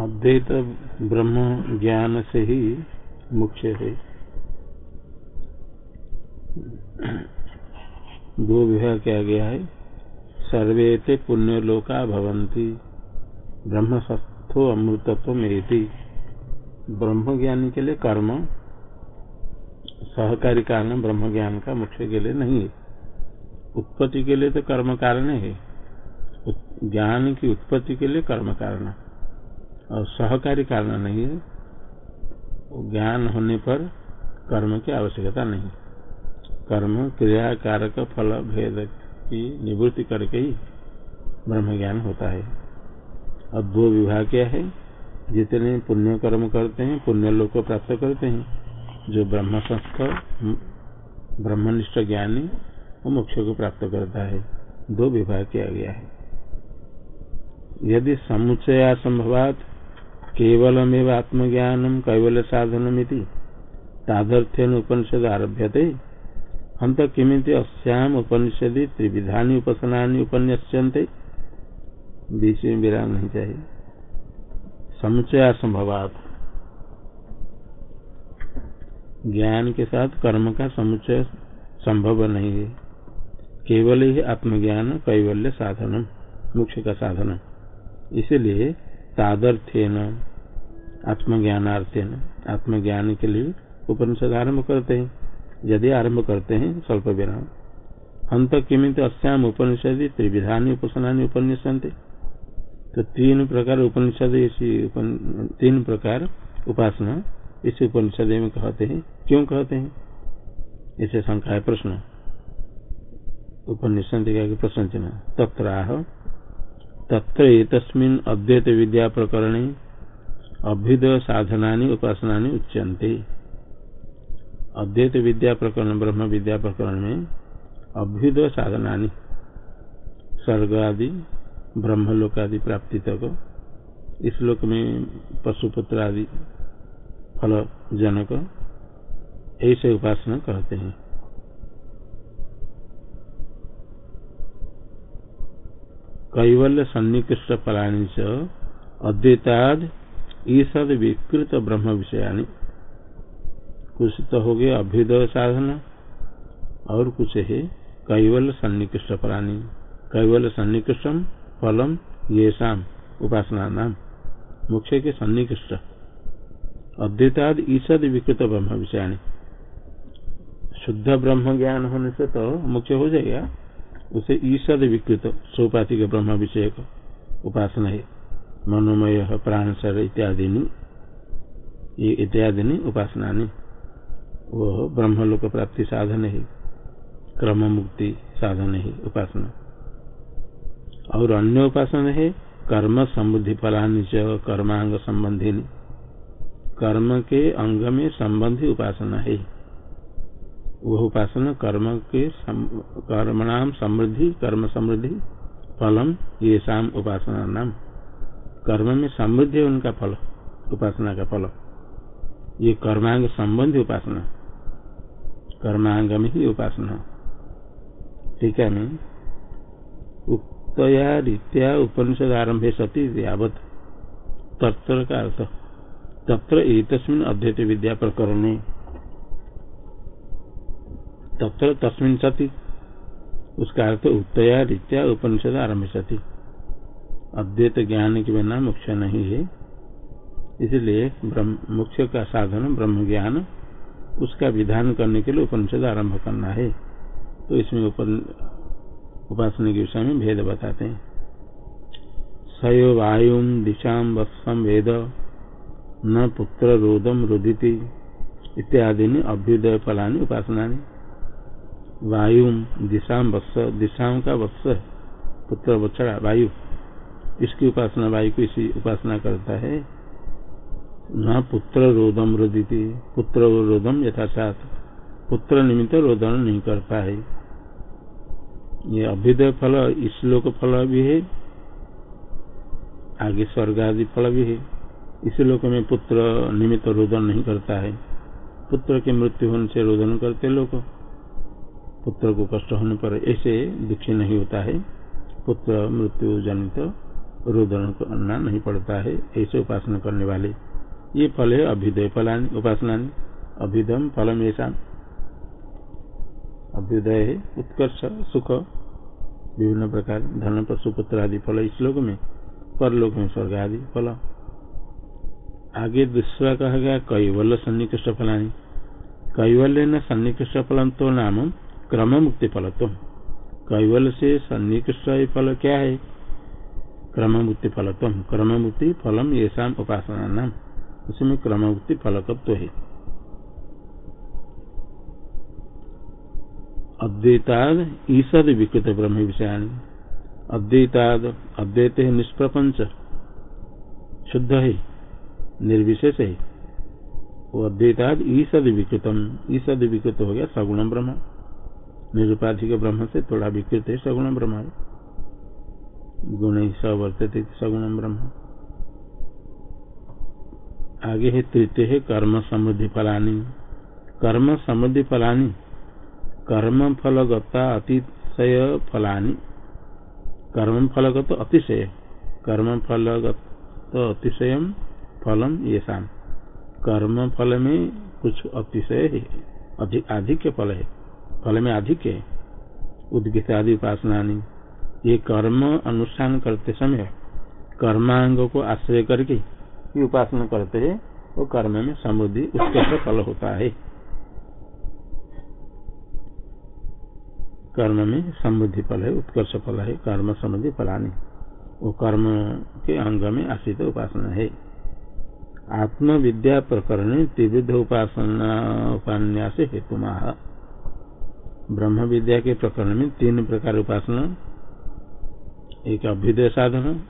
अद्वैत ब्रह्म ज्ञान से ही मुख्य है। दो विवाह किया गया है। सर्वे ते पुण्यलोका भवंती ब्रह्म सत्थो अमृतत्व मेति ब्रह्म ज्ञान के लिए कर्म, सहकारी कारण ब्रह्म ज्ञान का मुख्य के लिए नहीं है। उत्पत्ति के लिए तो कर्म कारण है। ज्ञान की उत्पत्ति के लिए कर्म कारण। और सहकारी कारण नहीं है। ज्ञान होने पर कर्म की आवश्यकता नहीं। कर्म, क्रिया, कारक, फल, भेद की निवृत्ति करके ही ब्रह्म ज्ञान होता है। और दो विभाग क्या है? जितने पुण्य कर्म करते हैं, पुण्य लोग को प्राप्त करते हैं। जो ब्रह्म संस्थ ब्रह्मनिष्ठ ज्ञानी, वो मोक्ष को प्राप्त करता है। दो विभाग किया गया है। यदि समुचया संभवात केवलमेव आत्मज्ञान कैवल्य साधनमिति तादर्थ्यन उपनिषद आरभ्यते। हम तो किमित अस्याम उपनिषदि त्रिविधानी उपासना उपन्यस्यन्ते। में विराम नहीं चाहिए। समुचय असंभवात। ज्ञान के साथ कर्म का समुचय संभव नहीं है। केवल ही आत्मज्ञान, कैवल्य साधन मुख्य का साधन इसलिए तादर्थ्यन आत्मज्ञानार्थेन आत्मज्ञान के लिए उपनिषद आरंभ करते हैं। यदि आरंभ करते हैं स्वल्प विराम। हम तो किमित अस्याम उपनिषद त्रिविधानी उपासना उपन्यासते तो तीन प्रकार उपनिषद इसी उपन, तीन प्रकार उपासना इस उपनिषद में कहते हैं। क्यों कहते हैं? इसे शंका है प्रश्न। उपनिषद का प्रश्न चिन्ह। तत्राह तत्र अद्वैत विद्या प्रकरणे अभ्युदय साधना उपासना उच्यन्ते। अद्वैत विद्या प्रकरण, ब्रह्म विद्या प्रकरण में अभ्युदय साधना स्वर्ग आदि, ब्रह्मलोक आदि प्राप्ति तक, इस लोक में पशुपुत्र आदि फल जनक, ऐसे उपासना कहते हैं। कैवल्य सन्निकृष्ट फलानी च अद्वैताद ईसद विकृत ब्रह्म विषयानी कुछ तो हो गया अभ्युदय साधन, और कुछ है कैवल्य सन्निकृष्ट फलानी कैवल्य सन्निकृष्टम फलम ये शाम उपासना नाम। मुख्य के सन्निकृष्ट। अद्वैताद ईसद विकृत ब्रह्म विषयानी शुद्ध ब्रह्म ज्ञान होने से तो मुख्य हो जाएगा। उसे ईसद विकृत सौपातिक ब्रह्म विषय उपासना है। मनोमय, प्राण सर इत्यादि ये इत्यादि उपासना वो ब्रह्मलोक प्राप्ति साधन है। क्रम मुक्ति साधन है, उपासना। और अन्य उपासना है, कर्म समृद्धि फलानी च, कर्मांग संबंधी कर्म के अंग में संबंधी उपासना है। वह उपासना कर्म के कर्मणाम समृद्धि, कर्म समृद्धि, फलम, ये शाम उपासना नाम। कर्म में समृद्धि है उनका फल, उपासना का फल। ये कर्मांग संबंधी उपासना कर्मांग में ही उपासना। है मैं उक्तया रीत्या उपनिषद आरंभे सती यावत। तत्र का अर्थ, तत्र एक अद्वैत विद्या प्रकरण। तत्र तस्मिन सती। उसका अर्थ उत्तया रीत्या उपनिषद आरंभ सति अद्वैत ज्ञान के बिना मुख्य नहीं है। इसलिए मुख्य का साधन ब्रह्म ज्ञान उसका विधान करने के लिए उपनिषद आरंभ करना है। तो इसमें उपासना के विषय में भेद बताते हैं। सयो वायु दिशा वत्सम वेद, न पुत्र रोदम रुदिति इत्यादि अभ्युदय फलानी उपासना वायु दिशा वत्स दिशाओं का वत्स पुत्र बछड़ा, वायु। इसकी उपासना, वायु की इसी उपासना करता है। न पुत्र रोदम रोदिति, पुत्र रोदम यथासात। पुत्र निमित्त रोदन नहीं करता है। ये अभ्युदय फल इस लोक फल भी है, आगे स्वर्ग आदि फल भी है। इस लोक में पुत्र निमित्त रोदन नहीं करता है। पुत्र के मृत्यु होने से रोदन करते लोग। पुत्र को कष्ट होने पर ऐसे दुखी नहीं होता है। पुत्र मृत्यु जनित रोदन करना नहीं पड़ता है, ऐसे उपासना करने वाले। ये फल है अभ्युदय फलानी उपासना अभ्युदय फलम ऐसा अभ्युदय है उत्कर्ष, सुख, विभिन्न प्रकार, धन पशुपुत्र आदि फल। इस श्लोक में परलोक में स्वर्ग आदि फल। आगे दूसरा कहा गया, कैवल्य सन्निकृष्ट फलानी। कैवल्य न सन्निकृष्ट फल तो नाम क्रम मुक्ति फल तो कैवल्य से सन्निकृष्ट फल क्या है? क्रम मुक्ति फल तो क्रम मुक्ति फलम ये उपासना नाम उसमें क्रम मुक्ति फलकत्व है। अद्वैताद ईसद विकृत ब्रह्म विषयान। अद्वैताद अद्वैत है निष्प्रपंच। शुद्ध है। निर्विशेष है। वो अद्वैताद ईसद विकृतम। ईसद विकृत हो गया सगुण ब्रह्म। निरुपाधिक ब्रह्म से थोड़ा विकृत है सगुण ब्रह्म गुण ही सवर्तित सगुण ब्रह्म आगे है तृतीय है कर्म समृद्धि फलानी। कर्म समृद्धि फलानी, कर्म फलगता अतिशय फलानी। कर्म फलगत अतिशय, कर्म फलगत अतिशय फलम ये शाम कर्म फल में कुछ अतिशय है अधिक अधिक फल है। फल में अधिक है। उद्गित आदि उपासना ये कर्म अनुष्ठान करते समय कर्मांग को आश्रय करके उपासना करते हैं, वो कर्म में समृद्धि, उत्कृष्ट फल होता है। कर्म में समृद्धि फल है उत्कर्ष फल है, कर्म समृद्धि फलानी वो कर्म के अंग में आश्रित उपासना है। आत्मविद्या प्रकरण त्रिविध उपासना, उपन्यास हेतु ब्रह्म विद्या के प्रकरण में तीन प्रकार उपासना। एक अभ्युदय साधन,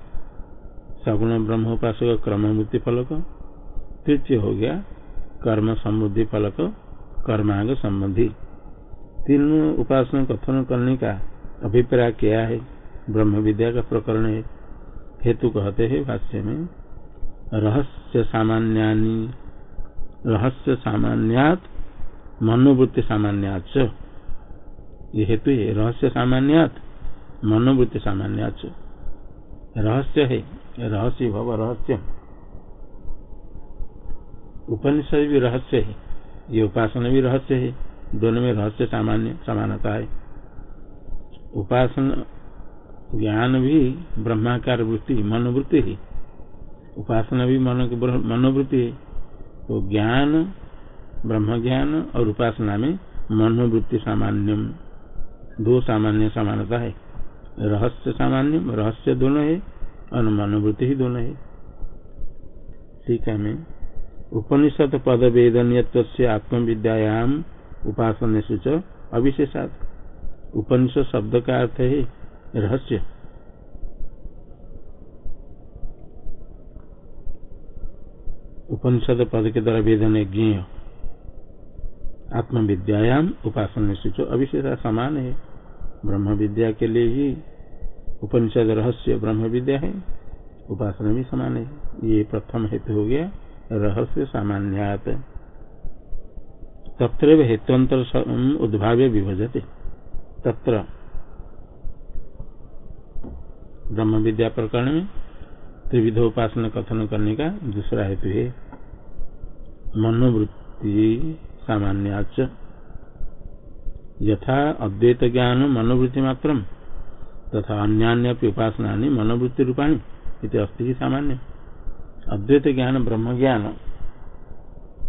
सगुण ब्रह्म उपासक क्रम मुक्ति फलक तृतीय हो गया कर्म समृद्धि फलक, कर्मांग संबंधी। तीनों उपासना कथन करने का अभिप्राय क्या है? ब्रह्म विद्या का प्रकरण है। हेतु कहते हैं भाष्य में, रहस्य सामान्यानि, रहस्य सामान्यात, मनोवृत्ति सामान्याच ये हेतु है, रहस्य सामान्यात, मनोवृत्ति सामान्याच रहस्य है, रहस्य भव रहस्य उपनिषद भी रहस्य है, ये उपासना भी रहस्य है, दोनों में रहस्य सामान्य, समानता है। उपासना, ज्ञान भी ब्रह्माकार वृत्ति, मनोवृत्ति है। उपासना भी मन की मनोवृत्ति है। तो ज्ञान ब्रह्म ज्ञान और उपासना में मनोवृत्ति सामान्यम। दो सामान्य समानता है। रहस्य सामान्य, रहस्य दोनों है मनोवृत्ति ही दोनों है। ठीक है मैं, उपनिषद पद वेदनीय आत्मविद्यायाम उपासन सूच अविशेषात। उपनिषद शब्द का अर्थ है रहस्य। उपनिषद पद के द्वारा वेदन ज्ञ आत्मविद्यायाम उपासन सूचो अविशेषा समान है। ब्रह्म विद्या के लिए ही उपनिषद रहस्य ब्रह्म विद्या है। उपासना भी समान है। ये प्रथम हेतु हो गया, रहस्य सामान्यात। तत्र हेतुअंतर उद्भाव्य विभजते। तत्र ब्रह्म विद्या प्रकरण में त्रिविध उपासना कथन करने का दूसरा हेतु है। मनोवृत्ति सामान्याच। यथा अद्वैत ज्ञान मनोवृत्ति मात्र तथा अन्य उपासना मनोवृत्ति रूपाणी अस्थि सामान्य? अद्वैत ज्ञान ब्रह्म ज्ञान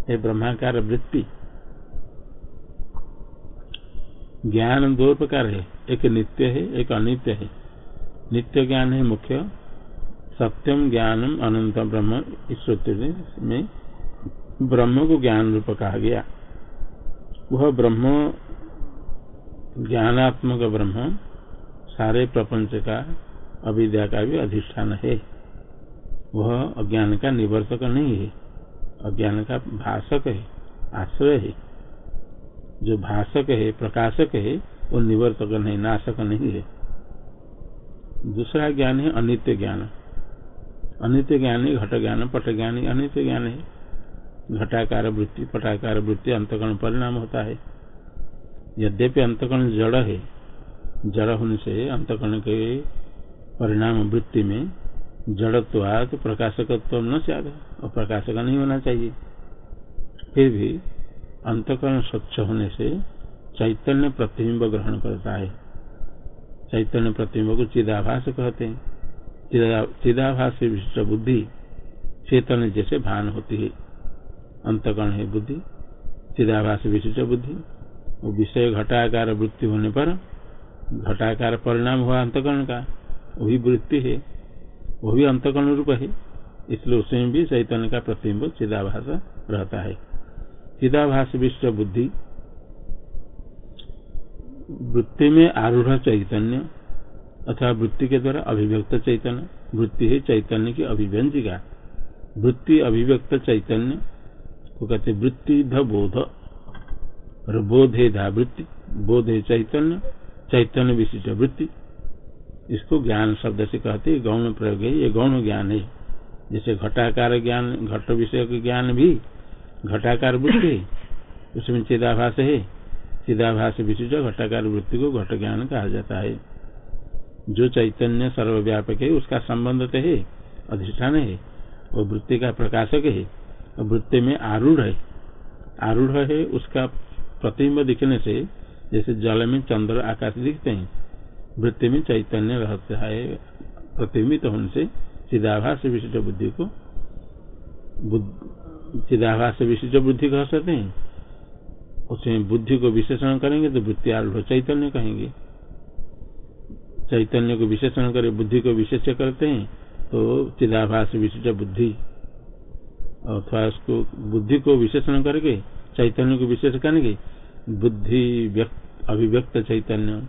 है ब्रह्माकार वृत्ति ज्ञान दो प्रकार है, एक नित्य है, एक अनित्य है। नित्य ज्ञान है मुख्य सत्यम ज्ञानम अनंत ब्रह्म इस में ब्रह्म को ज्ञान रूप कहा गया। वह ब्रह्म ज्ञानात्मक ब्रह्म सारे प्रपंच का अविद्या का भी अधिष्ठान है। वह अज्ञान का निवर्तक नहीं है। अज्ञान का भाषक है, आश्रय है। जो भाषक है, प्रकाशक है, वो निवर्तक नहीं, नाशक नहीं है। दूसरा ज्ञान है अनित्य ज्ञान। अनित्य ज्ञान है घट ज्ञान, पट ज्ञान अनित्य ज्ञान है। घटाकार वृत्ति, पटाकार वृत्ति, अंतकरण परिणाम होता है। यद्यपि अंतकरण जड़ है, जड़ होने से अंतकरण के परिणाम वृत्ति में जड़त्वाद प्रकाशकत्व न चाह और प्रकाशक नहीं होना चाहिए। फिर भी अंतकरण स्वच्छ होने से चैतन्य प्रतिबिंब ग्रहण करता है। चैतन्य प्रतिबिंब को चिदाभास कहते हैं। चिदाभास विशिष्ट बुद्धि चेतन जैसे भान होती है। अंतकरण है बुद्धि, चिदाभास विशिष्ट बुद्धि। वो विषय घटाकार वृत्ति होने पर घटाकार परिणाम हुआ अंतकरण का। वही वृत्ति है। वही अंतकरण रूप है। इसलिए उसमें भी चैतन्य का प्रतिबिंब चिदाभास रहता है। चिदाभास विश्व बुद्धि। वृत्ति में आरूढ़ चैतन्य अथवा वृत्ति के द्वारा अभिव्यक्त चैतन्य। वृत्ति है चैतन्य की अभिव्यंजिका। वृत्ति अभिव्यक्त चैतन्य। को कहते वृत्ति बोध। और बोध है धा वृत्ति, बोध है चैतन्य चैतन्य विशिष्ट वृत्ति। इसको ज्ञान शब्द से कहते गौण प्रयोग है, ये गौण ज्ञान है। जैसे घटाकार ज्ञान, घट विषय ज्ञान भी घटाकार वृत्ति उसमें चिदाभास है। चिदाभास विशिष्ट घटाकार वृत्ति को घट ज्ञान कहा जाता है। जो चैतन्य सर्वव्यापक है, उसका संबंध तो है, अधिष्ठान है, वो वृत्ति का प्रकाशक है। वृत्ति में आरूढ़ है। आरूढ़ है, उसका प्रतिबिंब दिखने से जैसे जल में चंद्र आकाश दिखते हैं, वृत्ति में चैतन्य रहता है, प्रतिबिंबित होने से चिदाभास विशिष्ट बुद्धि को चिदाभास विशिष्ट बुद्धि कह सकते हैं। उसमें बुद्धि को विशेषण करेंगे तो वृत्ति आरूढ़ चैतन्य कहेंगे। चैतन्य को विशेषण करे, बुद्धि को विशेष करते हैं तो चिदाभास विशिष्ट बुद्धि अथवा उसको बुद्धि को विशेषण करके चैतन्य को विशेष करेंगे बुद्धि अभिव्यक्त चैतन्य,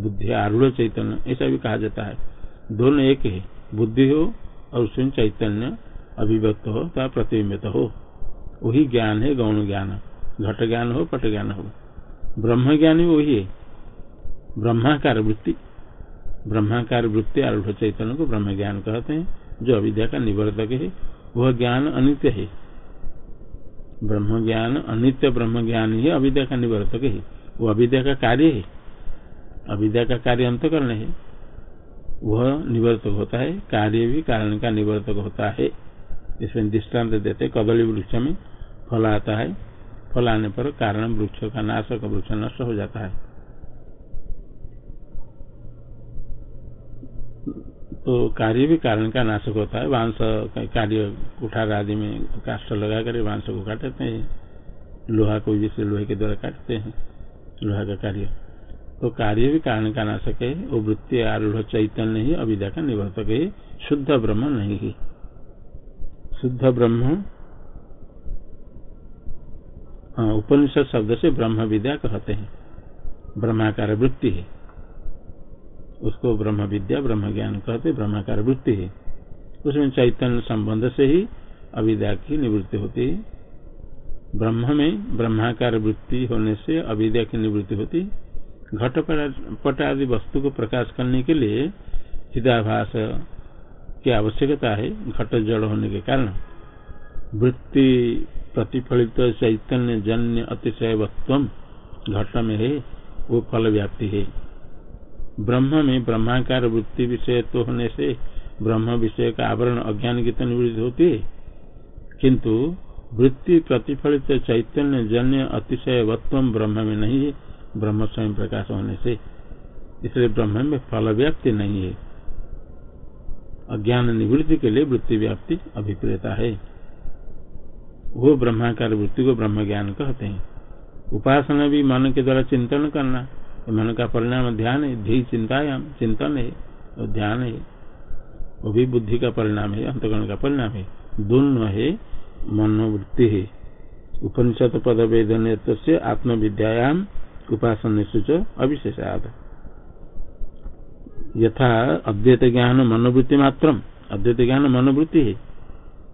बुद्धि आरूढ़ चैतन्य, ऐसा भी कहा जाता है। दोनों एक है, बुद्धि हो और उसमें चैतन्य अभिव्यक्त हो तो प्रतिबिंबित हो। वही ज्ञान है, गौण ज्ञान। घट ज्ञान हो, पट ज्ञान हो। ब्रह्म ज्ञान ही वही है। ब्रह्माकार वृत्ति। ब्रह्माकार वृत्ति आरूढ़ चैतन्य को ब्रह्म ज्ञान कहते हैं, जो अविद्या का निवर्तक है। वह ज्ञान अनित्य है। ब्रह्म ज्ञान अनित्य ब्रह्म ज्ञान ही, अविद्या का निवर्तक है। वो अविद्या का कार्य है। अविद्या का कार्य अंतकरण है। वह निवर्तक होता है, कार्य भी कारण का निवर्तक होता है। इसमें दृष्टांत देते कदली वृक्ष में फल आता है। फल आने पर कारण वृक्ष का नाशक वृक्ष नष्ट हो जाता है। तो कार्य भी कारण का नाशक होता है। बाँस कार्य कुठार आदि में काष्ट लगा कर बाँस को काटते हैं। लोहा को जिससे लोहे के द्वारा काटते हैं। लोहा का कार्य। तो कार्य भी कारण का नाशक है। वो वृत्ति आरूढ़ चैतन्य ही अविद्या का निवर्तक है। शुद्ध ब्रह्म नहीं है। शुद्ध ब्रह्म। हाँ उपनिषद शब्द से ब्रह्म विद्या कहते हैं। ब्रह्माकार वृत्ति है। उसको ब्रह्म विद्या, ब्रह्म ज्ञान कहते, ब्रह्माकार वृत्ति है। उसमें चैतन्य संबंध से ही अविद्या की निवृत्ति होती है। ब्रह्म में ब्रह्माकार वृत्ति होने से अविद्या की निवृत्ति होती घट पट आदि वस्तु को प्रकाश करने के लिए चिदाभास की आवश्यकता है, घट जड़ होने के कारण। वृत्ति प्रतिफलित चैतन्य जन्य अतिशय घट में है, वो फल व्याप्ति है। ब्रह्म में ब्रह्माकार वृत्ति विषय तो होने से ब्रह्म विषय का आवरण अज्ञान की निवृत्ति होती है। किंतु वृत्ति प्रतिफलित चैतन्य जन्य अतिशय वत्व ब्रह्म में नहीं है। ब्रह्म स्वयं प्रकाश होने से इसलिए ब्रह्म में फल व्याप्ति नहीं है। अज्ञान निवृत्ति के लिए वृत्ति व्याप्ति अभिप्रेता है। वो ब्रह्माकार वृत्ति को ब्रह्म ज्ञान कहते हैं। उपासना भी मन के द्वारा चिंतन करना मन का परिणाम ध्यान है धी चिंतायाम चिंतन है, और ध्यान है, वो भी बुद्धि का परिणाम है, अंतकरण का परिणाम है। दोनों है, मनोवृत्ति है। उपनिषद पद वेदन से आत्मविद्यायाम उपासन सूच अविशेषाद। यथा अद्वैत ज्ञान मनोवृत्ति मात्र अद्वैत ज्ञान मनोवृत्ति है,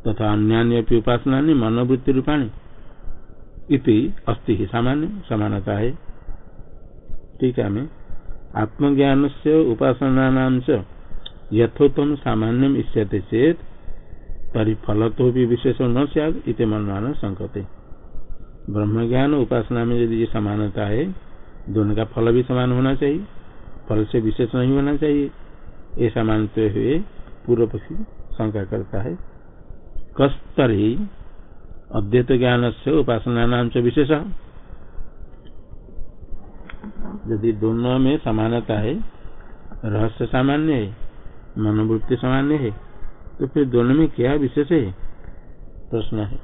तथा अन्य उपासना मनोवृत्ति रूपाणी। इति अस्ति सामान्य समानता है। टीका में आत्मज्ञान से उपासना यथोत्तम सामान्य इष्यते चेत तरी फल तो भी विशेष न सद इत मनमान संकते ब्रह्म ज्ञान उपासना में यदि ये समानता है दोनों का फल भी समान होना चाहिए फल से विशेष नहीं होना चाहिए ऐसा मानते हुए पूर्व पक्षी शंका करता है। कस्तरी अद्वैत ज्ञान से उपासना नाम से विशेष। यदि दोनों में समानता है, रहस्य सामान्य है, मनोवृत्ति सामान्य है तो फिर दोनों में क्या विशेष है? प्रश्न है।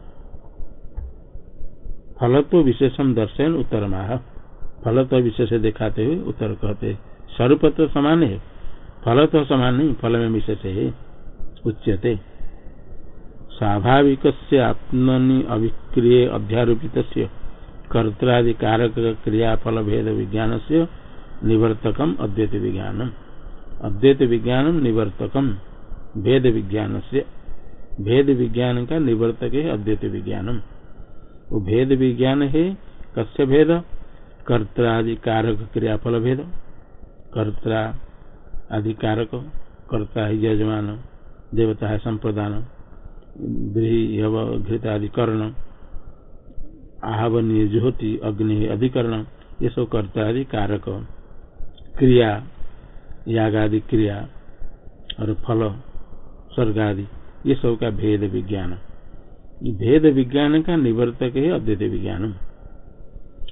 फल तो विशेषम दर्शन उत्तर माह फल तो विशेष दिखाते हुए उत्तर कहते स्वरूप तो समान है। फल तो समान नहीं, फल में विशेष है। उच्यते। स्वाभाविक आत्मनि अभिक्रिय अध्यारोपित कर्तादि कारक क्रियाफल भेद विज्ञान से निवर्तकम अद्वैत विज्ञानम। अद्वैत विज्ञानम निवर्तकम। भेद विज्ञान से भेद विज्ञान का निवर्तक है अद्वैत विज्ञानम। वो भेद विज्ञान है, कस्य भेद? कर्तादि कारक क्रियाफल भेद। कर्ता आदि कारक कर्ता है यजमान, देवता है संप्रदान घृत आदि कर्ण। आहवनीय ज्योति, अग्नि, अधिकरण ये सब कर्ता आदि कारक। क्रिया याग आदि क्रिया और फल स्वर्ग आदि ये सब का भेद विज्ञान। भेद विज्ञान का निवर्तक है अद्वैत विज्ञान।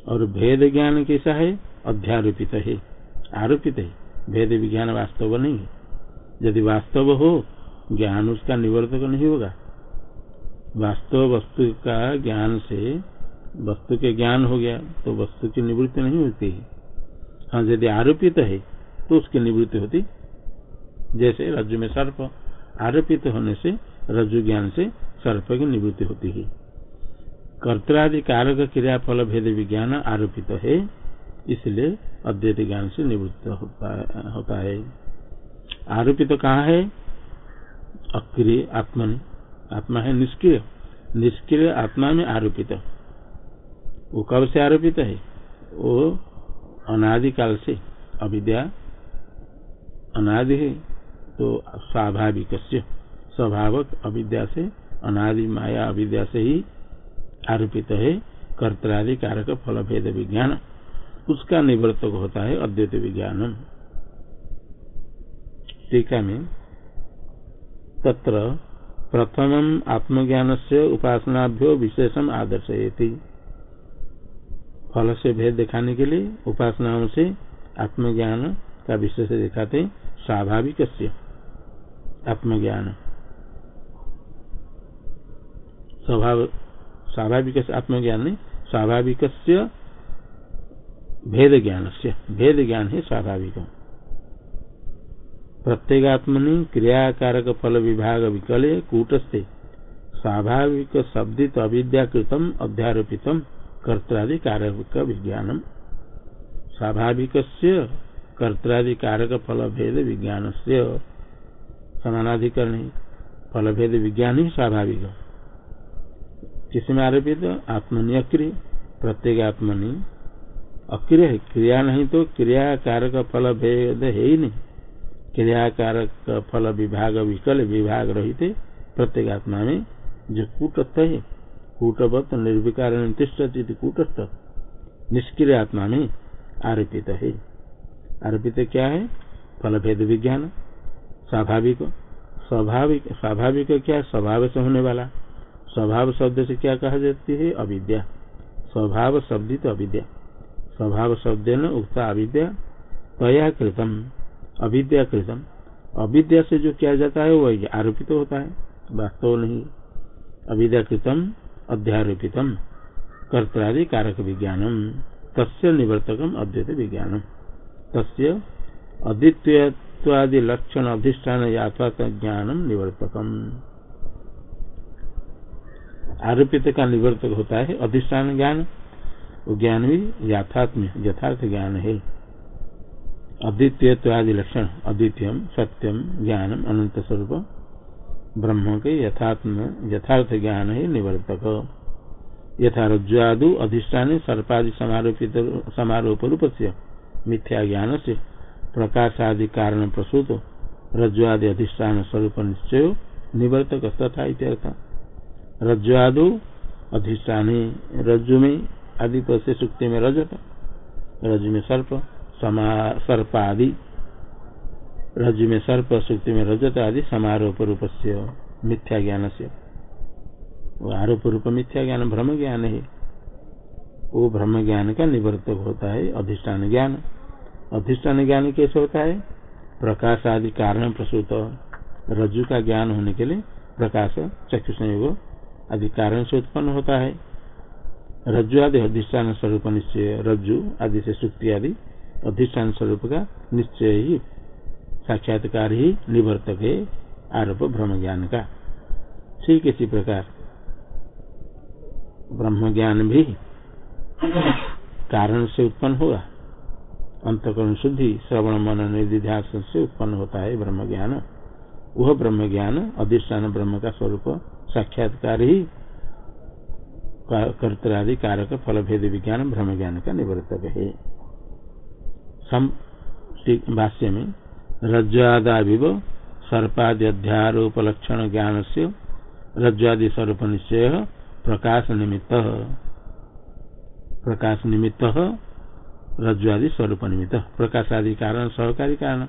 और भेद ज्ञान कैसा है? अध्यारोपित है। आरोपित है। भेद विज्ञान वास्तव नहीं है। यदि वास्तव हो, ज्ञान उसका निवर्तक नहीं होगा। वास्तव वस्तु का ज्ञान से वस्तु के ज्ञान हो गया तो वस्तु की निवृत्ति नहीं होती है। हाँ यदि आरोपित है तो उसकी निवृत्ति होती। जैसे रज्जु में सर्प आरोपित होने से रज्जु ज्ञान से सर्प की निवृत्ति होती है। कर्तरादि कारक क्रियाफल भेद विज्ञान आरोपित है इसलिए अद्वैत ज्ञान से निवृत्त होता, है आरोपित कहाँ है? अक्रिय आत्मन। आत्मा है निष्क्रिय। निष्क्रिय आत्मा में आरोपित। वो कब से आरोपित है? वो अनादिकाल से अविद्या अनादि है। तो स्वाभाविक स्वभावक अविद्या से, अनादि माया अविद्या से ही आरोपित है। कर्तरादि कारक फल भेद विज्ञान, उसका निवर्तक होता है अद्वैत विज्ञान टीका में तत्र प्रथम आत्मज्ञान से उपासनाभ्यो विशेषम आदर्श फल से भेद दिखाने के लिए उपासनाओं से आत्मज्ञान का विशेष दिखाते स्वाभाविक आत्मज्ञान। स्वभाव स्वाभाविक आत्मज्ञान नहीं स्वाभाविक भेद ज्ञान से भेद ज्ञान है स्वाभाविक। प्रत्येगात्मनि क्रियाकारक फल विभाग विकले कूटस्थे। स्वाभाविक शब्दित अविद्याकृतम अध्यारोपितम। कर्तादि कारक विज्ञानम स्वाभाविक कर्तादि कारक फल भेद विज्ञान से समानाधिकरण फल भेद विज्ञान ही स्वाभाविक। किसमें आरोपित आत्मनि अक्रिय, प्रत्येक आत्मनि अक्रिय है, क्रिया नहीं तो क्रिया कारक फल भेद है ही नहीं। क्रिया कारक फल विभाग विकल विभाग रहित प्रत्येक आत्मा में जो कूटस्थ है कूटवत निर्विकार कूटस्थ। निष्क्रिय आत्मा में आरोपित है। आरोपित क्या है? फल भेद विज्ञान। स्वाभाविक स्वाभाविक स्वाभाविक क्या? स्वभाव से होने वाला। स्वभाव शब्द से क्या कहा जाती है? अविद्या। स्वभाव शब्दित अविद्या। स्वभाव शब्द न उगता अविद्या। तया कृतम। अविद्या कृतम। अविद्या से जो किया जाता है, वह आरोपित होता है। वास्तव नहीं। अविद्या कृतम। अध्यारोपितम कर्तादि कारक विज्ञानम तस्य निवर्तकम अद्वैत विज्ञानम। अद्वितीयत्वादि लक्षण अधिष्ठान याथात ज्ञानम निवर्तकम। आरोपित का निवर्तक होता है अधिष्ठान ज्ञान, वो ज्ञान भी याथात्म यथार्थ ज्ञान है। अद्वितीयत्वादि लक्षण अद्वितीय सत्यम, ज्ञानम, अनंत स्वरूप। ब्रह्म के यथात्म, यथार्थ ज्ञान है निवर्तक। यथा रज्जुआदु अधिष्ठान सर्पादि समारोपित समारोप रूप से मिथ्या ज्ञान से प्रकाशादि कारण प्रसूत रज्जुआदि अधिष्ठान स्वरूप निश्चय निवर्तक तथा इत्यर्थ। रज्जुआदु अधिष्ठान रज्जु में आदि से सुक्ति में रजत रज्जु में सर्प सर्पादि रज्जु में सर्प, सुक्ति में रजत आदि समारोप रूप से मिथ्या ज्ञान से वो आरोप रूप मिथ्या ज्ञान, भ्रम ज्ञान है। वो ब्रह्म ज्ञान का निवर्तक होता है, अधिष्ठान ज्ञान। अधिष्ठान ज्ञान कैसे होता है? प्रकाश आदि कारण प्रसूत रज्जु का ज्ञान होने के लिए प्रकाश चक्षु संयोग आदि कारण से उत्पन्न होता है। रज्जु आदि अधिष्ठान स्वरूप निश्चय, रज्जु आदि से सुक्ति आदि अधिष्ठान स्वरूप का निश्चय ही साक्षात्कार ही निवर्तक है आरोप ब्रह्म ज्ञान का। ठीक इसी प्रकार ब्रह्म ज्ञान भी कारण से उत्पन्न होगा। अंतकरण शुद्धि, श्रवण, मन निधिध्यास से उत्पन्न होता है ब्रह्म ज्ञान वह ब्रह्म ज्ञान अधिष्ठान ब्रह्म का स्वरूप, साक्षात्कार ही कर्तरादि कारक फल भेद विज्ञान ब्रह्म ज्ञान का निवर्तक है भाष्य में रज्ज्वादाविव सर्पादि अध्यारोपलक्षण ज्ञान से रज्ज्वादि स्वरूप निश्चय प्रकाश निमित्त प्रकाश निमित्त रज्जुआदि स्वरूप निमित्त प्रकाश कारण सहकारी कारण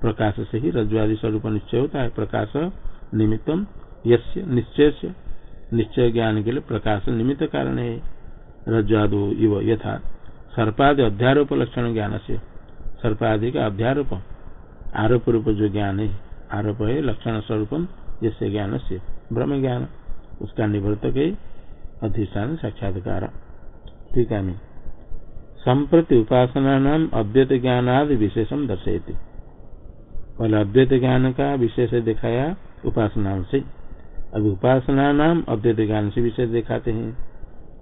प्रकाश से ही रज्जुआदि स्वरूप निश्चय होता है प्रकाश निमित्तम निश्चय से निश्चय ज्ञान के लिए प्रकाश निमित्त कारण है रज्जुआदो इव यथा सर्पादि अध्यारोप लक्षण ज्ञान से सर्पादि का अध्यारोप आरोप रूप जो ज्ञान है आरोप है लक्षण स्वरूपम जिससे ज्ञान से ब्रह्म ज्ञान उसका निवर्तक है अधिष्ठान साक्षात्कार। ठीक है संप्रति उपासना नाम अद्वैत ज्ञानादि विशेषम दर्शयती। पहले अद्वैत ज्ञान का विशेष दिखाया उपासना से। अब उपासना नाम अद्वैत ज्ञान से विशेष दिखाते हैं।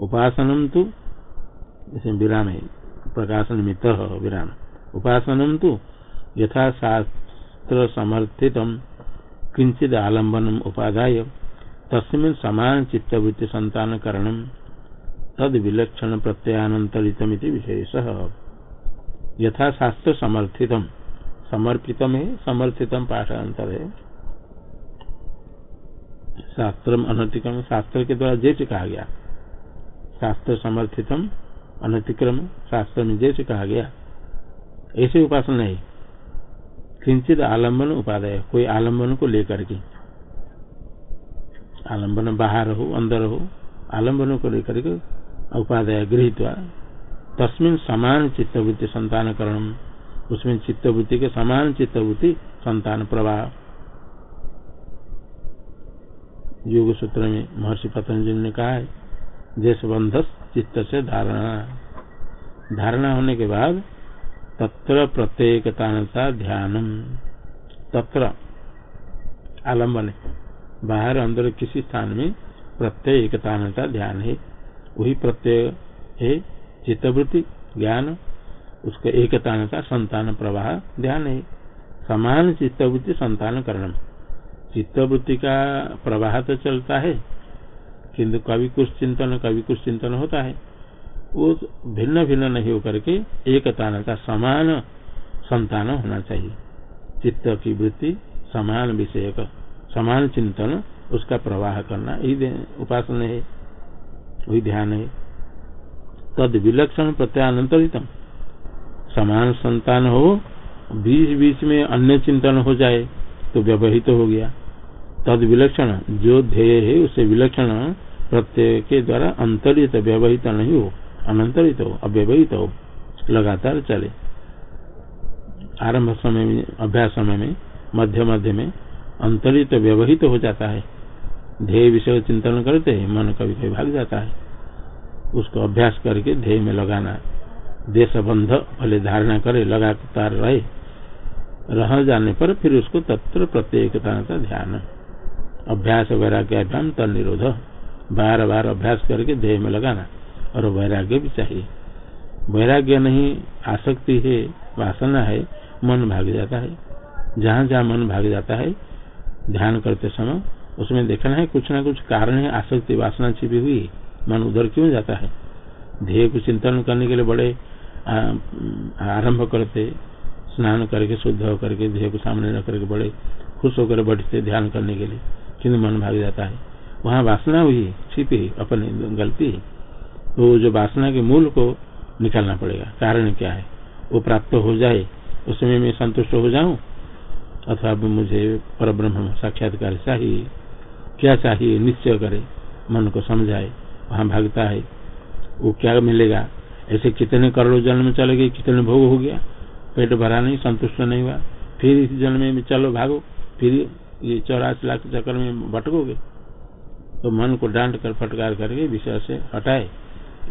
उपासनम तो जैसे विराम है प्रकाश निमित्त विराम। उपासनम तो यथा शास्त्र समर्थित किंचित आलम्बनम उपाध्याय तस्मिन समान चित्तवृत्ति संतान करणम तद विलक्षण प्रत्ययानंतरित विशेष। यथा शास्त्र समर्थित समर्पित है समर्थित पाठांतर है शास्त्र अनतिक्रम शास्त्र के द्वारा जैसे कहा गया। शास्त्र समर्थित अनतिक्रम शास्त्र में जैसे कहा गया। ऐसे उपासना है किंचित आलंबन उपाध्याय कोई आलंबन को लेकर के। आलंबन बाहर हो, अंदर हो, आलंबन को लेकर के उपाध्याय गृहित तस्मिन समान चित्तवृत्ति संतान करण उसमें चित्तवृत्ति के समान चित्तवृत्ति संतान प्रवाह। योग सूत्र में महर्षि पतंजलि ने कहा है देशबंध चित्त से धारणा। धारणा होने के बाद तत्र प्रत्येकता ध्यानम। तत्र आलंबन बाहर अंदर किसी स्थान में प्रत्यय ध्यान है। वही प्रत्यय है चित्तवृत्ति, ज्ञान, उसका एकता संतान प्रवाह, ध्यान है। समान चित्तवृत्ति, संतान करण चित्तवृत्ति का प्रवाह तो चलता है, किंतु कभी कुछ चिंतन, कभी कुछ चिंतन होता है। वो भिन्न भिन्न नहीं होकर के एकता का समान संतान होना चाहिए। चित्त की वृत्ति समान विषय का समान चिंतन, उसका प्रवाह करना यही उपासना है, वही ध्यान है। तद विलक्षण प्रत्यानंतरितम। समान संतान हो, बीच बीच में अन्य चिंतन हो जाए तो व्यवहित तो हो गया। तद विलक्षण, जो ध्येय है, उसे विलक्षण प्रत्यय के द्वारा अंतरित व्यवहित नहीं हो। अनंतरित हो, अव्यवहित हो, लगातार चले। आरंभ समय में, अभ्यास समय में, मध्य मध्य में अंतरित व्यवहित हो जाता है। ध्येय विषय चिंतन करते हैं मन कभी कभी भाग जाता है। उसको अभ्यास करके ध्येय में लगाना देश बंध भले धारणा करे, लगातार रहे, रह जाने पर फिर उसको तत्र प्रत्येकता का ध्यान, अभ्यास वैराग्य अभ्याम तर निरोध बार बार अभ्यास करके ध्येय में लगाना। और वैराग्य भी चाहिए। वैराग्य नहीं, आसक्ति है, वासना है, मन भाग जाता है। जहाँ जहाँ मन भाग जाता है, ध्यान करते समय उसमें देखना है कुछ ना कुछ कारण है, आसक्ति, वासना छिपी हुई मन उधर क्यों जाता है? ध्येय को चिंतन करने के लिए बड़े आरंभ करते, स्नान करके, शुद्ध होकर के, ध्येय को सामने रख करके बड़े खुश होकर बैठते ध्यान करने के लिए। किन्तु मन भाग जाता है। वहाँ वासना हुई छिपी अपनी गलती तो जो वासना के मूल को निकालना पड़ेगा। कारण क्या है? वो प्राप्त हो जाए, उसमें मैं संतुष्ट हो जाऊँ? अथवा मुझे पर ब्रह्म साक्षात्कार चाहिए, क्या चाहिए, निश्चय करे, मन को समझाए, वहाँ भागता है, वो क्या मिलेगा? ऐसे कितने करोड़ जन्म चले गए, कितने भोग हो गया? पेट भरा नहीं, संतुष्ट नहीं हुआ। फिर इस जन्म में चलो भागो, फिर ये चौरासी लाख चक्कर में भटकोगे। तो मन को डांट कर फटकार करके विषय से हटाए।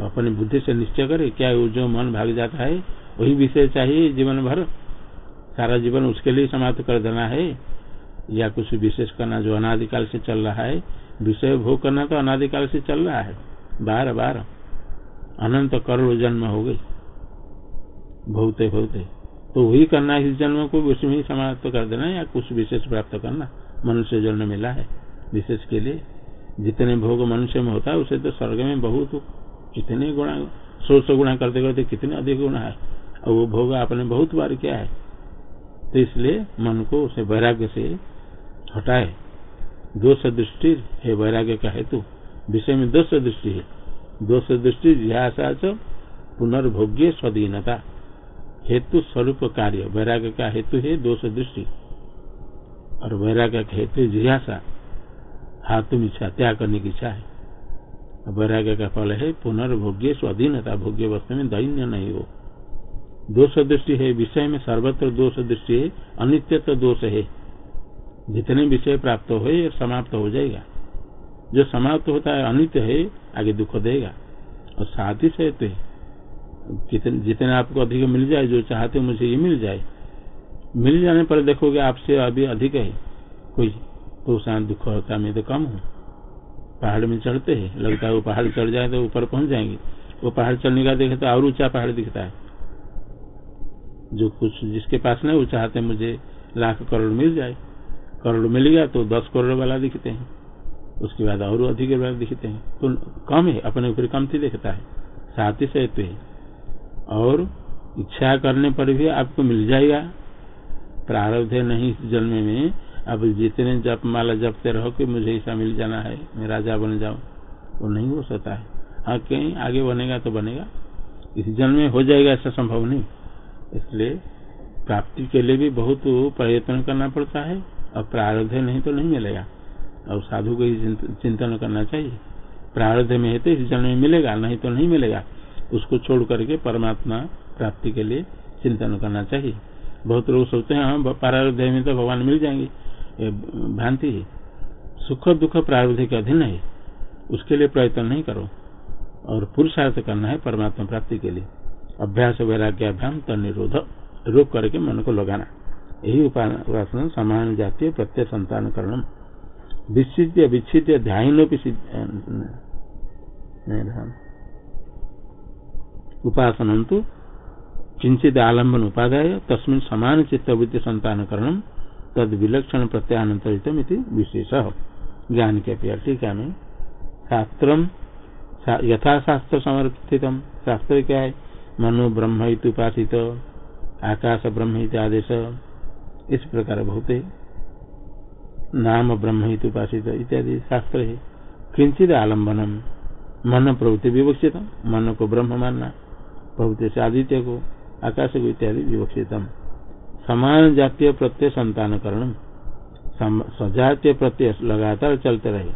अपनी बुद्धि से निश्चय करे, क्या जो मन भाग जाता है, वही विषय चाहिए जीवन भर? सारा जीवन उसके लिए समाप्त कर देना है, या कुछ विशेष करना जो अनादिकाल से चल रहा है, विषय भोग करना तो अनादिकाल से चल रहा है। बार बार। अनंत करोड़ जन्म हो गई भोगते भोगते। तो वही करना इस जन्म को उसमें ही समाप्त कर देना या कुछ विशेष प्राप्त करना? मनुष्य जन्म मिला है। विशेष के लिए। जितने भोग मनुष्य में होता है, उसे तो स्वर्ग में बहुत कितने गुणा सौ सौ गुणा करते करते कितने अधिक गुणा है? और वो भोग आपने बहुत बार किया है। तो इसलिए मन को उसे वैराग्य से हटाए। दोष दृष्टि है वैराग्य का हेतु। विषय में दोष दृष्टि है। दोष दृष्टि पुनर्भोग्य स्वाधीनता। हेतु स्वरूप कार्य। वैराग्य का हेतु है दोष दृष्टि और वैराग्य का हेतु जिहासा। में इच्छा, त्याग करने की इच्छा है। वैराग्य का फल है पुनर्भोग्य स्वाधीनता भोग्य वस्तु में दैन्य नहीं हो दोष दृष्टि है विषय में सर्वत्र दोष दृष्टि है अनित्य तो दोष है जितने विषय प्राप्त हो समाप्त हो जाएगा जो समाप्त होता है अनित्य है आगे दुख देगा और साथ ही सहित जितने जितने आपको अधिक मिल जाए जो चाहते मुझे ये मिल जाए मिल जाने पर देखोगे आपसे अभी अधिक है कोई तो दुख होता मैं तो कम हूँ पहाड़ में चढ़ते हैं। लगता है वो पहाड़ चढ़ जाए तो ऊपर पहुँच जाएँगे। वो पहाड़ चढ़ने का देखे तो और ऊँचा पहाड़ दिखता है। जो कुछ जिसके पास नहीं, वो चाहते मुझे लाख करोड़ मिल जाए। करोड़ मिल गया तो दस करोड़ वाला दिखते हैं। उसके बाद और अधिक दिखते हैं। तो कम है, अपने ऊपर कम थी देखता है। साथ ही सहते और इच्छा करने पर भी आपको मिल जाएगा। प्रारब्ध है नहीं इस जन्म में। अब जितने जप माला जपते रहो कि मुझे ऐसा मिल जाना है, मैं राजा बन जाऊँ। वो नहीं हो सकता है। हाँ कहीं आगे बनेगा तो बनेगा। इस जन्म में हो जाएगा, ऐसा संभव नहीं। इसलिए प्राप्ति के लिए भी बहुत प्रयत्न करना पड़ता है। और प्रारब्ध नहीं तो नहीं मिलेगा। और साधु को ही चिंतन करना चाहिए। प्रारब्ध में है तो इस जन्म में मिलेगा, नहीं तो नहीं मिलेगा। उसको छोड़ करके परमात्मा प्राप्ति के लिए चिंतन करना चाहिए। बहुत लोग सोचते हैं हाँ प्रारब्ध में तो भगवान मिल जाएँगे। भ्रांति है सुख दुख प्रारब्ध के अधीन है। उसके लिए प्रयत्न नहीं करो और पुरुषार्थ करना है परमात्मा प्राप्ति के लिए। अभ्यास वैराग्याभ्याम तो निरोध रोक करके मन को लगाना। यही उपासना समान जातीय प्रत्यय संतान करण विच्छिद्य विच्छिद्य उपासन तो किंचित आलंबन उपाध्याय, तस्मिन समान चित्तवृत्ति संतान करण तद विलक्षण प्रत्यानंतरित विशेष। ज्ञान के टीका में शास्त्र यथाशास्त्र समर्थित शास्त्र क्या है? मनो ब्रह्म उपासित आकाश ब्रह्म आदेश। इस प्रकार बहुत। नाम ब्रह्म उपासित इत्यादि शास्त्र है। किंचित आलम्बनम मन प्रवृत्ति विवक्षित। मन को ब्रह्म मानना। प्रवृत्ति से आदित्य को, आकाश को इत्यादि विवक्षितम। समान जातीय प्रत्यय संतान करण सजातीय प्रत्यय लगातार चलते रहे।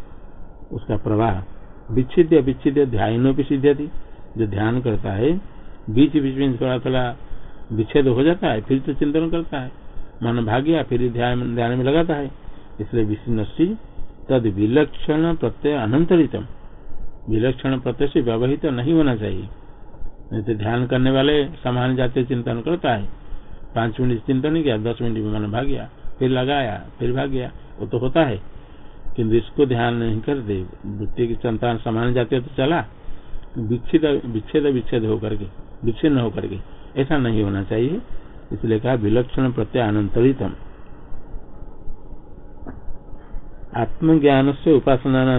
उसका प्रवाह विच्छिद्य विच्छिद्य ध्यान भी सिद्ध थी। जो ध्यान करता है, बीच बीच में थोड़ा थोड़ा विच्छेद हो जाता है, फिर तो चिंतन करता है। मन भाग गया फिर ध्यान में लगाता है। इसलिए विष्णु तद विलक्षण प्रत्यय अनंतरितम। विलक्षण प्रत्यय से व्यवहित नहीं होना चाहिए। नहीं तो ध्यान करने वाले समान जाते चिंतन करता है। पाँच मिनट चिंतन नहीं किया दस मिनट में मन भाग गया, फिर लगाया, फिर भाग गया। वो तो होता है। किन्तु इसको ध्यान नहीं कर दे। वृत्ति की संतान समान जाते तो चला। विच्छेद विच्छेद विच्छेद होकर के, विच्छिन्न होकर के। ऐसा नहीं होना चाहिए। इसलिए कहा, विलक्षण प्रत्यय अनंतरितम। आत्मज्ञान से उपासना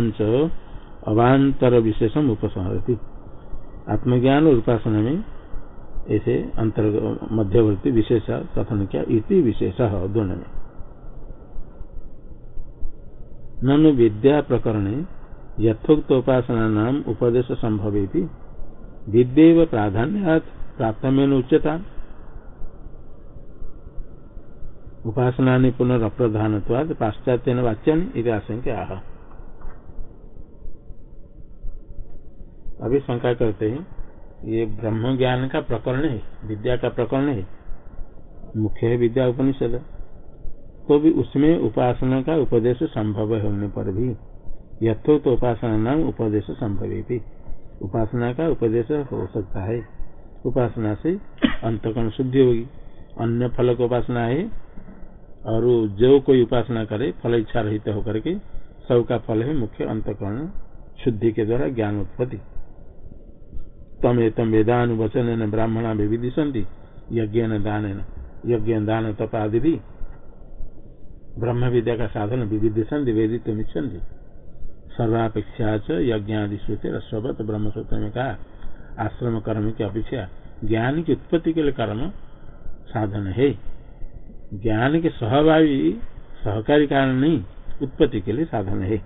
अवान्तर विशेषम उपसंहरती। आत्मज्ञान और उपासना में ऐसे अंतर मध्यवर्ती विशेष कथन क्या इति विशेष दोनों में। ननु विद्या प्रकरण यथोक्त उपासना नाम उपदेश संभव विद्य प्राधान्य प्राथम्य उच्चता उपासना पुनरअप्रधान पाश्चात्य वाच्यन इति आह अभी शंका करते हैं ये ब्रह्म ज्ञान का प्रकरण है, विद्या का प्रकरण है, मुख्य है विद्या उपनिषद। तो भी उसमें उपासना का उपदेश संभव होने पर भी, यथो तो उपासना नाम उपदेश संभव भी। उपासना का उपदेश हो सकता है। उपासना से अंतकरण शुद्धि होगी। अन्य फल को उपासना है, और जो कोई उपासना करे, फल इच्छा रहित होकर के सबका फल है मुख्य अंतकरण शुद्धि के द्वारा ज्ञान उत्पत्ति। तम एतम वेदान वचन ब्राह्मणा विविधि संति यज्ञ दान यज्ञ दान तपादि भी ब्रह्म विद्या का साधन विविधि संधि वेदित मिच्छन्ति सर्वापेक्षा च यज्ञादि रस्वत ब्रह्म सूत्र में कहा आश्रम कर्म की अपेक्षा ज्ञान की उत्पत्ति के लिए कर्म साधन है। ज्ञान के सहभागी सहकारी कारण नहीं, उत्पत्ति के लिए साधन है।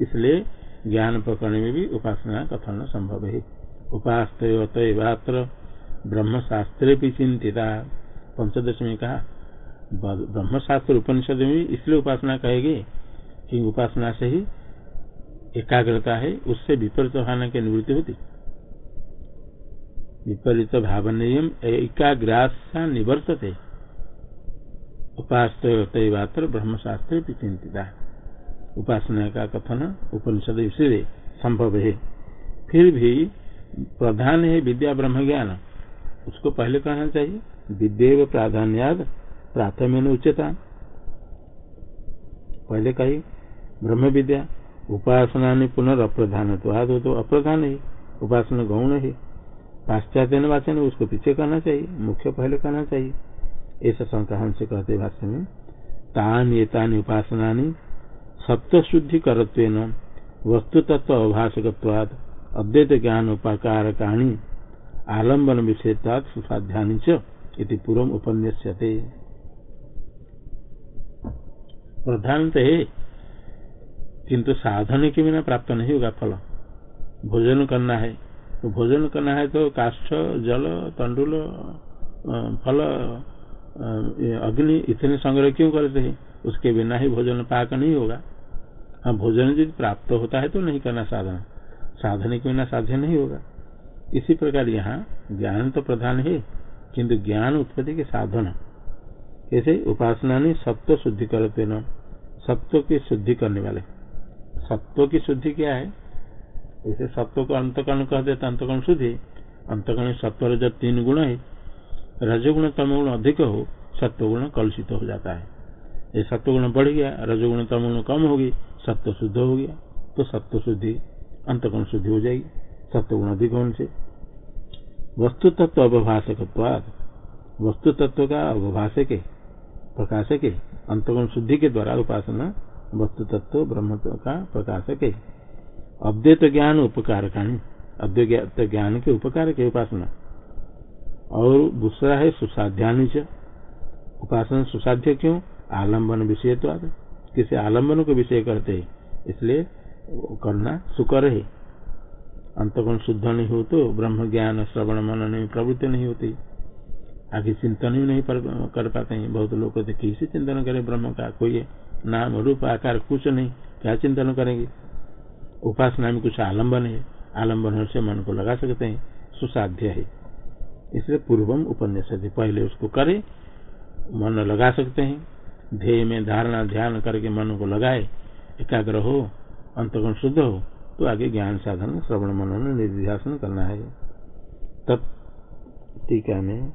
इसलिए ज्ञान प्रकरण में भी उपासना कथन संभव है। उपास्त्र ब्रह्म शास्त्र भी चिंतिता पंचदश में कहा ब्रह्म शास्त्र उपनिषद में इसलिए उपासना कहेगी कि उपासना से ही एकाग्रता है, उससे विपरीत भावना की निवृत्ति होती। विपरीत भाव नियम एकाग्रासा निवर्तते। उपास्त्र ब्रह्म शास्त्र भी चिंतिता उपासना का कथन, उपनिषद इसलिए संभव है। फिर भी प्रधान है विद्या ब्रह्म ज्ञान। उसको पहले कहना चाहिए। विद्या प्राधान्याद प्राथम्य उच्चता पहले कही ब्रह्म विद्या उपासना पुनर्अप्रधान तो, तो अप्रधान है उपासना गौण है। पाश्चात्य वाचन उसको पीछे कहना चाहिए मुख्य पहले कहना चाहिए। ऐसा शंका हमसे कहते भाष्य में तान ये तान उपासना सप्त शुद्धि करत्व वस्तु तत्व अभाषकवाद अद्वैत ज्ञान उपाकार कहानी आलंबन विषय सुसाध्यानि पूर्व उपन्यस्यते प्रधान तो है किंतु साधन के बिना प्राप्त नहीं होगा फल भोजन करना है तो भोजन करना है तो काष्ठ, जल, तंडुल फल अग्नि इतने संग्रह क्यों करते हैं? उसके बिना ही भोजन पाक नहीं होगा। हाँ भोजन यदि प्राप्त होता है तो नहीं करना साधन। साधन के बिना साध्य नहीं होगा। इसी प्रकार यहाँ ज्ञान तो प्रधान है, किंतु ज्ञान उत्पत्ति के साधन। कैसे उपासना ने सत्व शुद्धि करते न, सत्व की शुद्धि करने वाले। सत्व की शुद्धि क्या है? जैसे सत्व को अंतकरण कह देता अंतकरण शुद्धि। अंतकरण सत्व जब तीन गुण है। रजगुण तम गुण अधिक हो सत्व गुण कलुषित हो जाता है। ये सत्व गुण बढ़ गया, रजगुण तम गुण कम होगी सत्व शुद्ध हो गया। तो सत्व शुद्धि अंतगुण शुद्धि हो जाएगी सत्वगुण होने से वस्तु तत्व अवभाषक वस्तु तत्व का अवभाषक प्रकाशक है अंतगुण शुद्धि के द्वारा उपासना वस्तु तत्व ब्रह्म का प्रकाशक। है अद्वैत ज्ञान उपकार अद्वैत ज्ञान के उपकार के उपासना। और दूसरा है सुसाध्यान उपासना सुसाध्य क्यों? आलंबन विषय किसी? आलंबन को विषय करते इसलिए करना, सुकर है। अंतगुण शुद्ध नहीं हो तो ब्रह्म ज्ञान श्रवण, मन नहीं, प्रवृत्ति नहीं होती। आगे चिंतन ही नहीं कर पाते हैं। बहुत लोग कहते कैसे चिंतन करें ब्रह्म का? कोई नाम, रूप, आकार, कुछ नहीं। क्या चिंतन करेंगे? उपासना में कुछ आलंबन है। आलंबन से मन को लगा सकते हैं। सुसाध्य है। इसलिए पूर्वम उपन्यास पहले उसको करे, मन लगा सकते हैं। ध्येय में धारणा, ध्यान करके मन को लगाए। एकाग्र हो अंतगुण शुद्ध हो तो आगे ज्ञान साधन, श्रवण मनन निर्ध्यासन करना है। तब टीका में,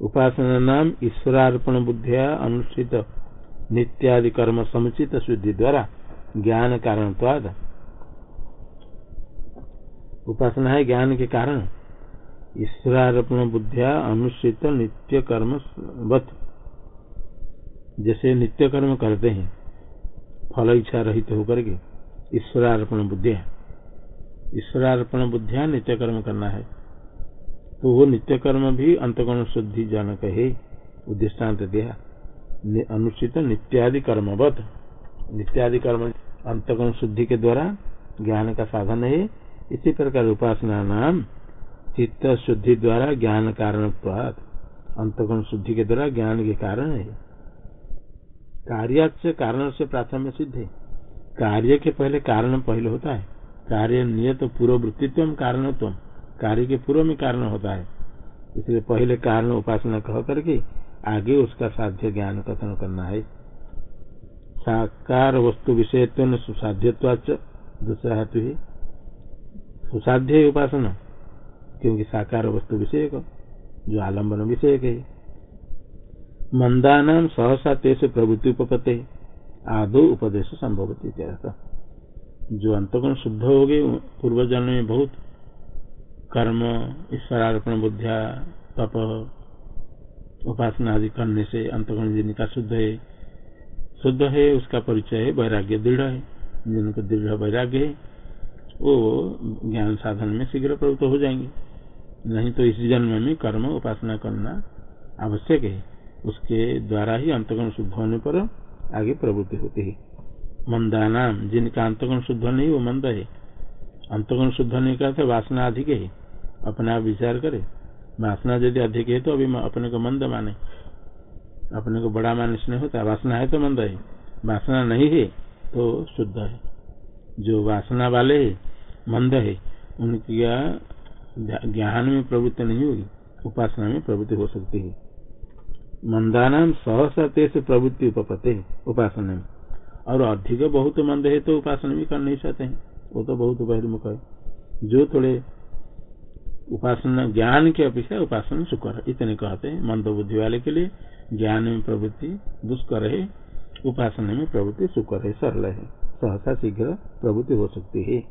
उपासना नाम ईश्वरार्पण बुद्धिया अनुष्ठित नित्यादि कर्म समुचित शुद्धि द्वारा ज्ञान कारण उपासना है ज्ञान के कारण, ईश्वरार्पण बुद्धिया अनुष्ठित नित्य कर्म जैसे नित्य कर्म करते हैं, फल इच्छा रहित होकर के ईश्वरार्पण बुद्धिया ईश्वरार्पण बुद्धिया नित्य कर्म करना है। तो वो नित्य कर्म भी अंतगुण शुद्धि जनक है उद्देष्टान्त दिया। अनुचित नित्यादि कर्मवत। नित्यादि कर्म अंतगुण शुद्धि के द्वारा ज्ञान का साधन है। इसी प्रकार उपासना नाम चित्त शुद्धि द्वारा ज्ञान कारण अंतगुण शुद्धि के द्वारा ज्ञान के कारण है। कार्य कारण से प्राथम्य सिद्ध है। कार्य के पहले कारण पहले होता है। कार्य नियत पूर्व वृत्तित्व कारणत्व कार्य के पूर्व में कारण होता है। इसलिए पहले कारण उपासना कह करके आगे उसका साध्य ज्ञान कथन करना है। साकार वस्तु विषय सुसाध्यवाच दूसरा हेतु ही। सुसाध्य उपासना, क्योंकि साकार वस्तु विषय को जो आलंबन विषय के मंदा नाम सहसा तेज प्रवृत्ति उपपते आदो उपदेश संभवती जो अंतगुण शुद्ध हो गए पूर्व जन्म में बहुत कर्म, ईश्वरार्पण, बुद्धिया, तप, उपासना आदि करने से अंतगुण जिनका शुद्ध है शुद्ध है, उसका परिचय है, वैराग्य दृढ़ है। जिनको दृढ़ वैराग्य है, वो ज्ञान साधन में शीघ्र प्रवृत्त हो जाएँगे। नहीं तो इस जन्म में कर्म, उपासना करना आवश्यक है। उसके द्वारा ही अंतगुण शुद्ध होने पर आगे प्रवृत्ति होती है। मंदा नाम जिनका अंतगुण शुद्ध नहीं, वो मंद है। अंतगुण शुद्ध नहीं करते, वासना अधिक है। अपने आप विचार करे। वासना यदि अधिक है तो अभी अपने को मंद माने। अपने को बड़ा मानस नहीं होता वासना है तो मंद है। वासना नहीं है तो शुद्ध है। जो वासना वाले है, मंद है, उनकी ज्ञान में प्रवृत्ति नहीं होगी। उपासना में प्रवृत्ति हो सकती है। मंदानाम सहसा तेज प्रवृत्ति उपपते उपासना में और अधिक बहुत मंद है तो उपासना भी कर नहीं सकते हैं। वो तो बहुत बहिर्मुख है। जो थोड़े उपासना, ज्ञान के अपेक्षा उपासना सुकर इतने कहते हैं, मंद बुद्धि वाले के लिए ज्ञान में प्रवृत्ति दुष्कर है, उपासना में प्रवृत्ति सुकर है, सरल है। सहसा शीघ्र प्रवृत्ति हो सकती है।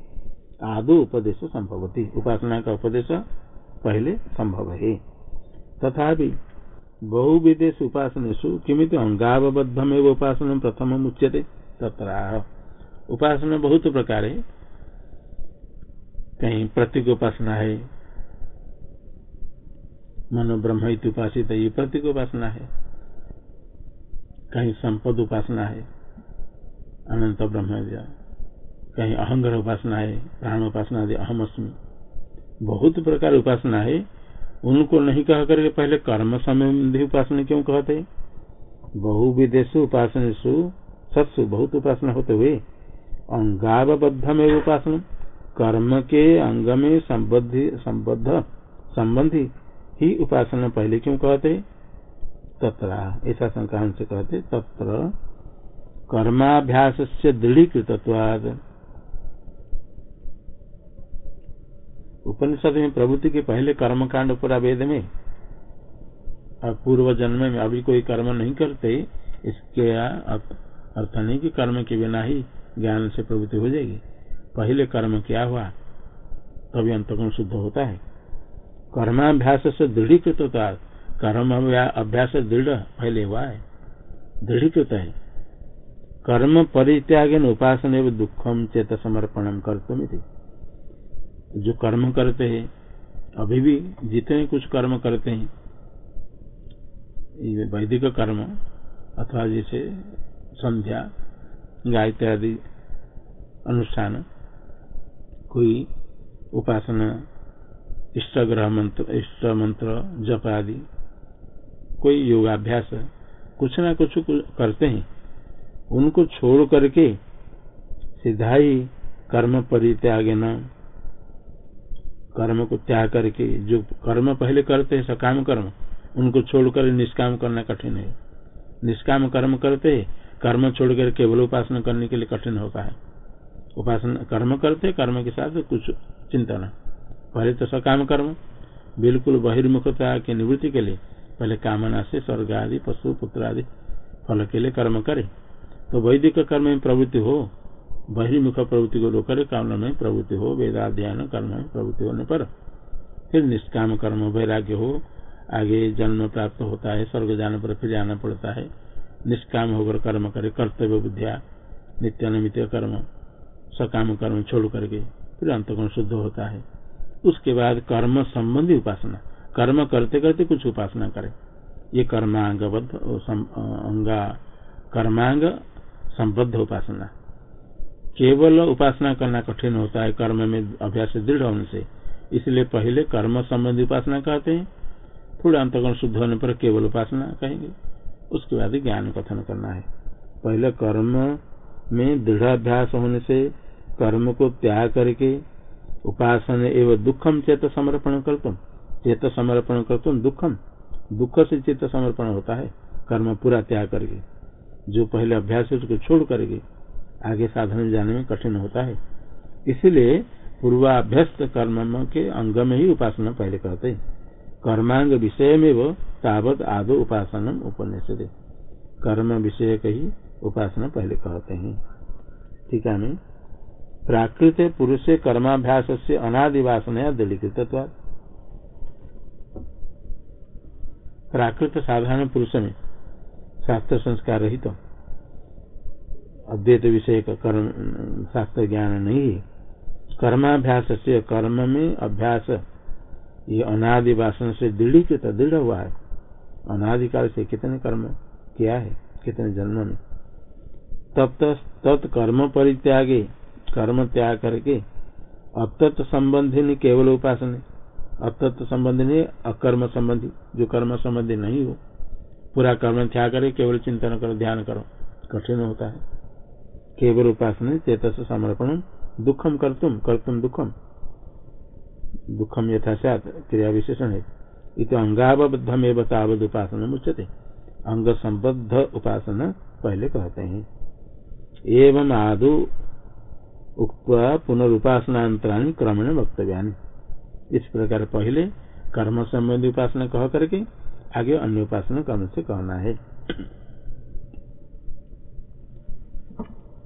आदो उपदेश संभवती। उपासना का उपदेश पहले संभव है। तथा बहुविदेश उपासनेशु किमित अंगावबद्धम एवं उपासना प्रथम उच्यते। तथा उपासना बहुत प्रकार है। कहीं प्रतीक उपासना है मनो ब्रह्म उपासित ये प्रतीक उपासना है। कहीं संपद उपासना है, अनंत ब्रह्म कहीं अहंगर उपासना है, प्राण उपासना अहम अस्मी बहुत प्रकार उपासना है। उनको नहीं कह करके पहले कर्म संबंधी उपासना क्यों कहते बहु विदेश उपासना सत्सु, बहुत उपासना होते हुए। अंगावबद्ध में उपासना। कर्म के अंग में संबद्ध, संबंधी ही उपासना पहले क्यों कहते तत्र, ऐसा संक्रांत से कहते तत्र कर्माभ्यास से दृढ़ीकृतवाद उपनिषद में प्रवृत्ति के पहले कर्म कांड पूरा वेद में। पूर्व जन्म में अभी कोई कर्म नहीं करते, इसके अर्थ नहीं कि कर्म के बिना ही ज्ञान से प्रवृत्ति हो जाएगी। पहले कर्म क्या हुआ? तभी अंतगुण शुद्ध होता है। कर्माभ्यास से दृढ़ीकृत होता है। कर्म अभ्यास दृढ़ पहले हुआ है। दृढ़ीकृत है। कर्म परित्याग उपासन एवं दुखम चेत समर्पणम करते थी जो कर्म करते हैं, अभी भी जितने कुछ कर्म करते हैं वैदिक कर्म, अथवा जैसे संध्या, गायत्री आदि अनुष्ठान, कोई उपासना इष्ट ग्रह मंत्र, इष्ट मंत्र, जप आदि, कोई योगाभ्यास, कुछ ना कुछ करते हैं, उनको छोड़ करके सीधा ही कर्म परित्याग न कर्म को त्याग करके जो कर्म पहले करते हैं, सकाम कर्म, उनको छोड़कर निष्काम करना कठिन है। निष्काम कर्म करते, कर्म छोड़कर केवल उपासना करने के लिए कठिन होता है। उपासना, कर्म करते, कर्म के साथ कुछ चिंतन पहले तो सकाम कर्म, बिल्कुल बहिर्मुखता की निवृत्ति के लिए, पहले कामना से स्वर्ग आदि, पशु, पुत्र आदि, फल के लिए कर्म करे। तो वैदिक कर्म में प्रवृत्ति हो बहिर्मुख प्रवृत्ति को रोकर कामना में प्रवृत्ति हो वेदाध्यान कर्म में प्रवृत्ति होने पर। फिर निष्काम कर्म, वैराग्य हो, आगे जन्म प्राप्त होता है, स्वर्ग जाने पर फिर जाना पड़ता है। निष्काम होकर कर्म करे, कर्तव्य बुद्धिया नित्यानित्य कर्म, सकाम कर्म छोड़ करके फिर अंतगुण शुद्ध होता है। उसके बाद कर्म संबंधी उपासना, कर्म करते करते कुछ उपासना करे। ये कर्मांगबद्ध अंगा, कर्मांग संबद्ध उपासना। केवल उपासना करना कठिन होता है, कर्म में अभ्यास दृढ़ होने से। इसलिए पहले कर्म संबंधी उपासना कहते हैं। थोड़ा अंतगुण शुद्ध होने पर केवल उपासना कहेंगे। उसके बाद ज्ञान कथन करना है। पहले कर्म में दृढ़ाभ्यास होने से कर्म को त्याग करके उपासना एवं दुखम चेत समर्पण कर तुम चेत समर्पण कर तुम दुखम। दुख से चित्त समर्पण होता है। कर्म पूरा त्याग करके। जो पहले अभ्यास है उसको छोड़ करके आगे साधन जाने में कठिन होता है। इसलिए पूर्वाभ्यस्त कर्म के अंग में ही उपासना पहले कहते हैं। कर्मांग विषय में वो तावत आदो उपासना उपन्यास कर्म विषय का ही उपासना पहले कहते हैं। ठीक है मैं प्राकृत पुरुष कर्माभ्यास से अनादिवासना दलीकृत प्राकृत साधारण पुरुष में शास्त्र संस्कार रहित। तो, अद्वैत विषय का कर्म, शास्त्र ज्ञान नहीं। है कर्माभ्यास से कर्म में अभ्यास, ये अनादि वासन से दृढ़ीकृत, दृढ़ हुआ है। अनादिकाल से कितने कर्म किया है, कितने जन्म में। तब तत्कर्म परित्यागे, कर्म त्याग करके, अब अतत्व संबंधी नहीं, केवल उपासना अब अतत्व संबंधी नहीं, अकर्म संबंधी, जो कर्म संबंधी नहीं हो, पूरा कर्म त्याग करे, केवल चिंतन करो, ध्यान करो, कठिन होता है। केवल उपासना चेत समर्पण दुखम कर तुम कर तुम दुखम। दुखम यथा क्रिया विशेषण है। इत अंगाबद्धम एवं तावद उपासना मुच्यते अंग संबद्ध उपासना पहले कहते हैं। एवं आदो उक्त पुनरुपासनांतराणी क्रमण वक्तव्या इस प्रकार पहले कर्म संबंधी उपासना कह करके आगे अन्य उपासना कर्म से कहना है।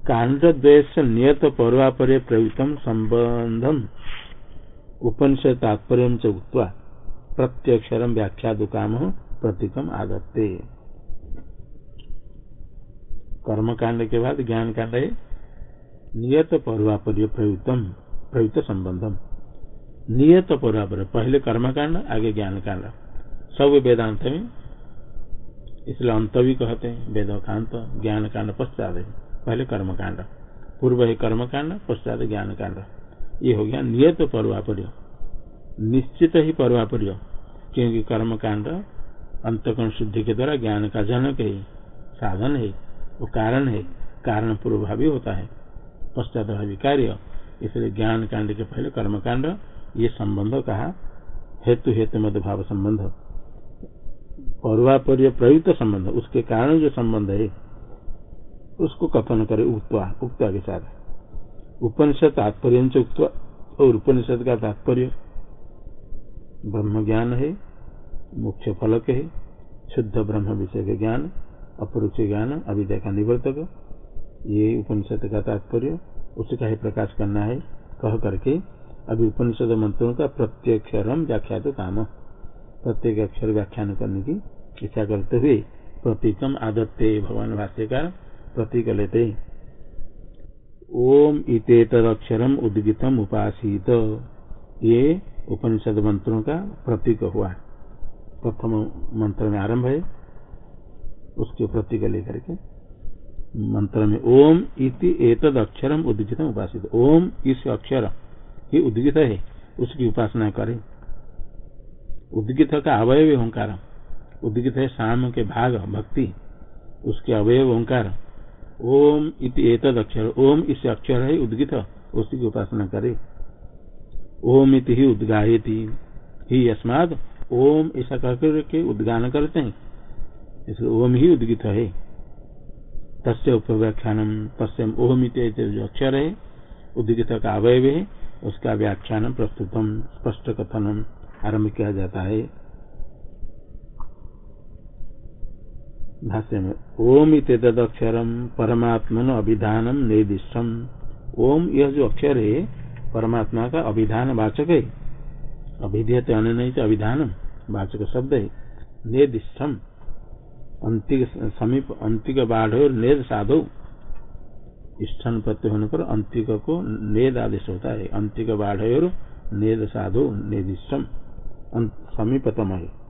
कांड द्वेष नियत पौर्वापर प्रयुक्तम संबंधम उपनिषद तात्पर्य च उक्वा प्रत्यक्षर व्याख्या दुकाम प्रतीकम आदत्ते कर्म कांड के बाद ज्ञान कांड है नियत पौर्वापर्य प्रयुक्तम प्रयुक्त संबंधम नियत पौर्वापर्य पहले कर्म कांड आगे ज्ञान कांड सब वेदांत में इसलिए अंत भी कहते हैं वेद कांत ज्ञान कांड पश्चात है। पहले कर्म कांड पूर्व है कर्म कांड पश्चात ज्ञान कांड ये हो गया नियत पर्वापर्य। निश्चित ही पर्वापर्य, क्योंकि कर्म कांड अंतकरण शुद्धि के द्वारा ज्ञान का जनक है, साधन है, वो कारण है, कारण पूर्वभावी होता है। पश्चात भावी कार्य, इसलिए ज्ञान कांड के पहले कर्म कांड ये संबंध कहा, हेतु हेतु मध्य भाव संबंध। पर्वापर्य प्रयुक्त संबंध, उसके कारण जो संबंध है उसको कथन करे उक्ता उक्ता के साथ। उपनिषद तात्पर्य और उपनिषद का तात्पर्य, ब्रह्म ज्ञान है मुख्य फलक है, शुद्ध ब्रह्म विषय के ज्ञान अपरुच ज्ञान, अविद्या का निवर्तक। ये उपनिषद का तात्पर्य, उसका ही प्रकाश करना है, कह करके। अभी उपनिषद मंत्रों का प्रत्यक्षरम व्याख्या तो काम। प्रत्येक अक्षर व्याख्यान करने की इच्छा करते हुए प्रतीकम आदत्ते भगवान भाष्यकार प्रतीक लेते ओम इतेतरक्षरम उद्गितम उपासित। ये उपनिषद मंत्रों का प्रतीक हुआ प्रथम मंत्र में आरंभ है, उसके प्रतीक लेकर के। मंत्र में ओम इति एतद अक्षरम उद्गित उपासित। ओम इस अक्षर ही उद्गित है, उसकी उपासना करें। उद्गित का अवयव ओंकार। उद्गित है शाम के भाग, भक्ति। उसके अवयव ओंकार। ओम इति एतद अक्षर, ओम इस अक्षर है उद्गित उसकी उपासना करे। ओम इति ही उद्गायती, ही अस्माद ओम ऐसा कहकर के उद्गान करते हैं। इसलिए ओम ही उद्गित है। तस्य उपव्याख्यान तस्य ओम जो अक्षर है, उद्गित का अवयव है, उसका व्याख्यान प्रस्तुतम, स्पष्ट कथनम आरंभ किया जाता है। भाष्य में ओम इतदक्षरम परमात्मन अभिधानम निर्दिष्टम ओम, यह जो अक्षर है, परमात्मा का अभिधान वाचक है। अभिधेयत नहीं तो अभिधान वाचक शब्द है। निर्दिष्टम अंतिक समीप, अंतिक बाढ़ नेद साधो। स्थन प्रत्यय होने पर अंतिक को नेद आदेश होता है। अंतिक बाढ़ नेद साधो निर्दिष्टम समीपतम है।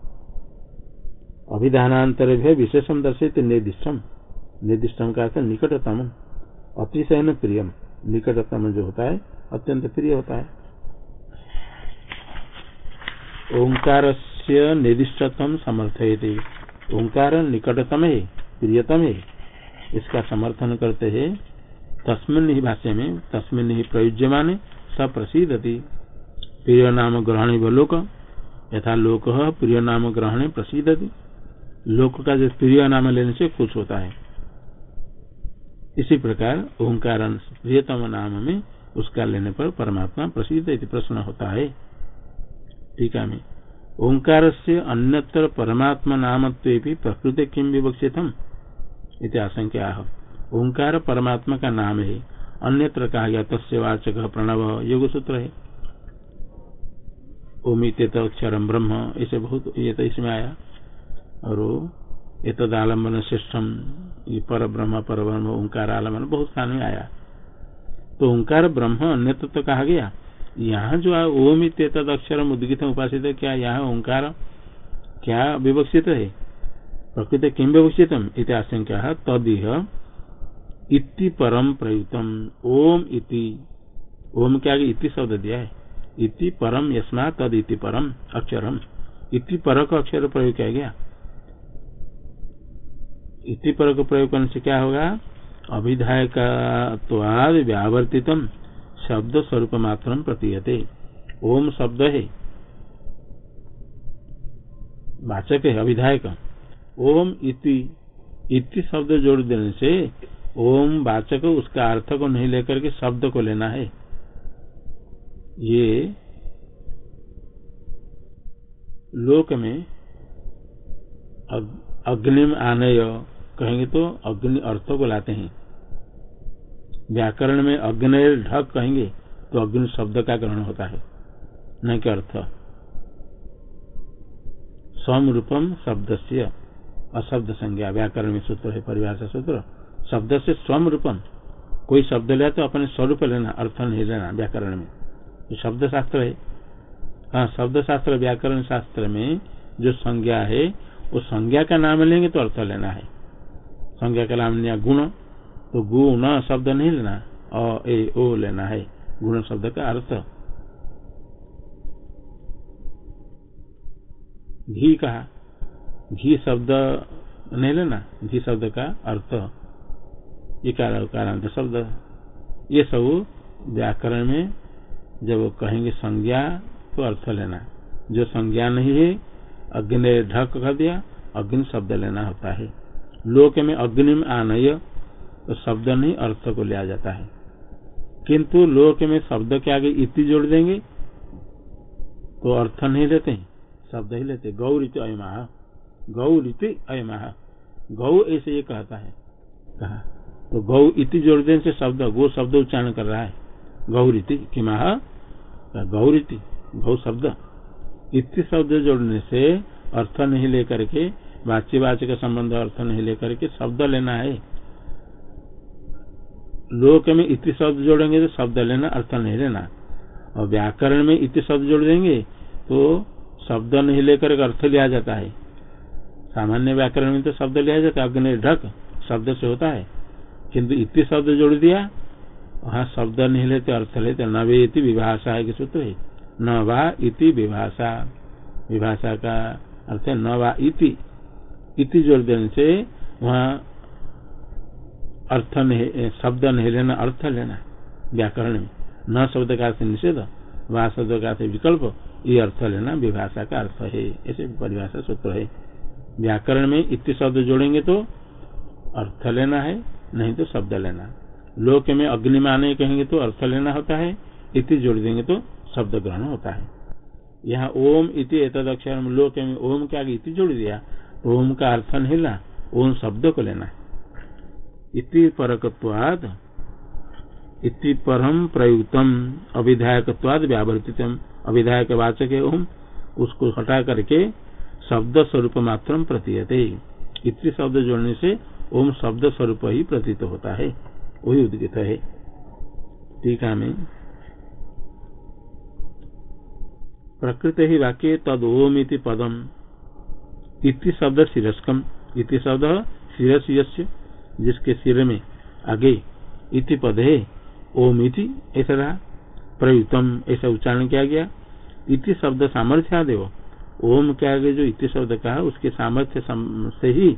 अभिधानांतर भी विशेषम दर्शित निर्दिष्टम निर्दिष्टम का अर्थ निकटतम। अतिशयन प्रियम निकटतम जो होता है, अत्यंत प्रिय होता है। ओंकार से निर्दिष्टतम समर्थयते। ओंकार निकटतम है, प्रियतम है। इसका समर्थन करते हैं, तस्मिन ही भाष्य में, तस्मिन ही प्रयुज्यमान स प्रसिद्धति प्रिय नाम ग्रहण लोक। यथा लोक प्रिय नाम ग्रहण प्रसिद्धति लोक का जो प्रिय नाम लेने से कुछ होता है। इसी प्रकार ओंकार प्रियतम नाम में उसका लेने पर परमात्मा प्रसिद्ध प्रश्न होता है। टीका में ओंकार से अन्यत्र परमात्मा नाम प्रकृति किम विवक्षितम? आशंका ओंकार परमात्मा का नाम है। अन्यत्र कहा गया तस्वाचक प्रणव योग सूत्र है। ओमित अक्षर ब्रह्म ऐसे बहुत, ये तो इसमें आया। और ये तदालंबन श्रेष्ठम ये पर ब्रह्म पर ब्रह्म ओंकार आलंबन बहुत स्थान में आया। तो ओंकार ब्रह्म अन्यत्र तो कहा गया। यहाँ जो ओम तद अक्षर उदगित उपासित क्या यहाँ ओंकार, क्या विवक्षित है? प्रकृति किम विवक्षित इत तद इति परम प्रयुतम। ओम इति, ओम क्या इति शब्द दिया है। इति परम यस्मा तद इति परम अक्षरम। इति पर अक्षर प्रयोग किया गया। इति पर प्रयोग करने से क्या होगा? अभिधायक व्यावर्तितम शब्द स्वरूप मात्र प्रतीयते। ओम शब्द है। वाचक है अभिधायक। ओम इति इति शब्द जोड़ देने से ओम वाचक उसका अर्थ को नहीं लेकर के शब्द को लेना है। ये लोक में अग्निम आनय कहेंगे तो अग्नि अर्थ को लाते हैं। व्याकरण में अग्नि ढक कहेंगे तो अग्नि शब्द का ग्रहण होता है न के अर्थ। सम रूपम शब्द से अशब्द संज्ञा, व्याकरण में सूत्र है, परिभाषा सूत्र। शब्द से स्वम रूपम कोई शब्द लिया तो अपने स्वरूप लेना, अर्थ नहीं लेना व्याकरण में। जो शब्द शास्त्र है। हाँ शब्द शास्त्र व्याकरण शास्त्र में जो संज्ञा है वो संज्ञा का नाम लेंगे तो अर्थ लेना है। संज्ञा का नाम लिया गुण तो गुण शब्द नहीं लेना, अ, ए, ओ लेना है। गुण शब्द का अर्थ, घी कहा घी शब्द नहीं लेना, घी शब्द का अर्थ। इकारांत शब्द। ये सब व्याकरण में जब कहेंगे संज्ञा तो अर्थ लेना। जो संज्ञा नहीं है, अग्नि ढक कर दिया, अग्नि शब्द लेना होता है। लोक में अग्नि में आनय तो शब्द नहीं, अर्थ को लिया जाता है। किंतु लोक में शब्द के आगे इति जोड़ देंगे तो अर्थ नहीं लेते हैं, शब्द ही लेते गौरित अयमाह गौरित अयमाह गौ ऐसे ये कहता है, कहा तो गौ इति जोड़ देने से शब्द, गो शब्द उच्चारण कर रहा है। गौरीति कि माह गौरीति, गौ शब्द। इति शब्द जोड़ने से अर्थ नहीं लेकर के वाच्य का संबंध अर्थ नहीं लेकर के शब्द लेना है। लोक में इति शब्द जोड़ेंगे तो शब्द लेना अर्थ नहीं लेना। और व्याकरण में इति शब्द जोड़ देंगे तो शब्द नहीं लेकर अर्थ लिया जाता है। सामान्य व्याकरण में तो शब्द लिया जाता है अग्नि ढक शब्द से होता है। किंतु इति शब्द जोड़ दिया, वहाँ शब्द नहीं लेते, अर्थ लेते, न वे इति विभाषा है कि सूत्र है। न वा इति विभाषा। विभाषा का अर्थ है न वा इति। इति जोड़ देने से वहाँ अर्थ शब्द नहीं लेना अर्थ लेना व्याकरण में। न शब्द का निषेध वह शब्द का विकल्प, ये अर्थ लेना विभाषा का अर्थ है। ऐसे परिभाषा सूत्र है। व्याकरण में इतने शब्द जोड़ेंगे तो अर्थ लेना है, नहीं तो शब्द लेना। लोक में अग्निमाने कहेंगे तो अर्थ लेना होता है, इति जोड़ देंगे तो शब्द ग्रहण होता है। यहाँ ओम इति एतद अक्षर लोक में ओम क्या इति जोड़ दिया ओम का अर्थ नहीं लेना ओम शब्द को लेना इति परकत्वाद इति परम प्रयुक्तम अविधायकवाद व्यावर्तित अविधायक वाचक है ओम, उसको हटा करके शब्द स्वरूप मात्र प्रतीयते। इति शब्द जोड़ने से ओम शब्द स्वरूप ही प्रतीत होता है, वही उद्गित है। टीका में प्रकृत ही वाक्य तद ओम इति पदम। इति शब्द शिरस्कम। इति शब्द शिरस जिसके सिर में आगे इति पद है ओम इति, ऐसा रहा प्रयुतम, ऐसा उच्चारण किया गया। इति शब्द सामर्थ्य देव ओम के आगे जो इति शब्द कहा, उसके सामर्थ्य से ही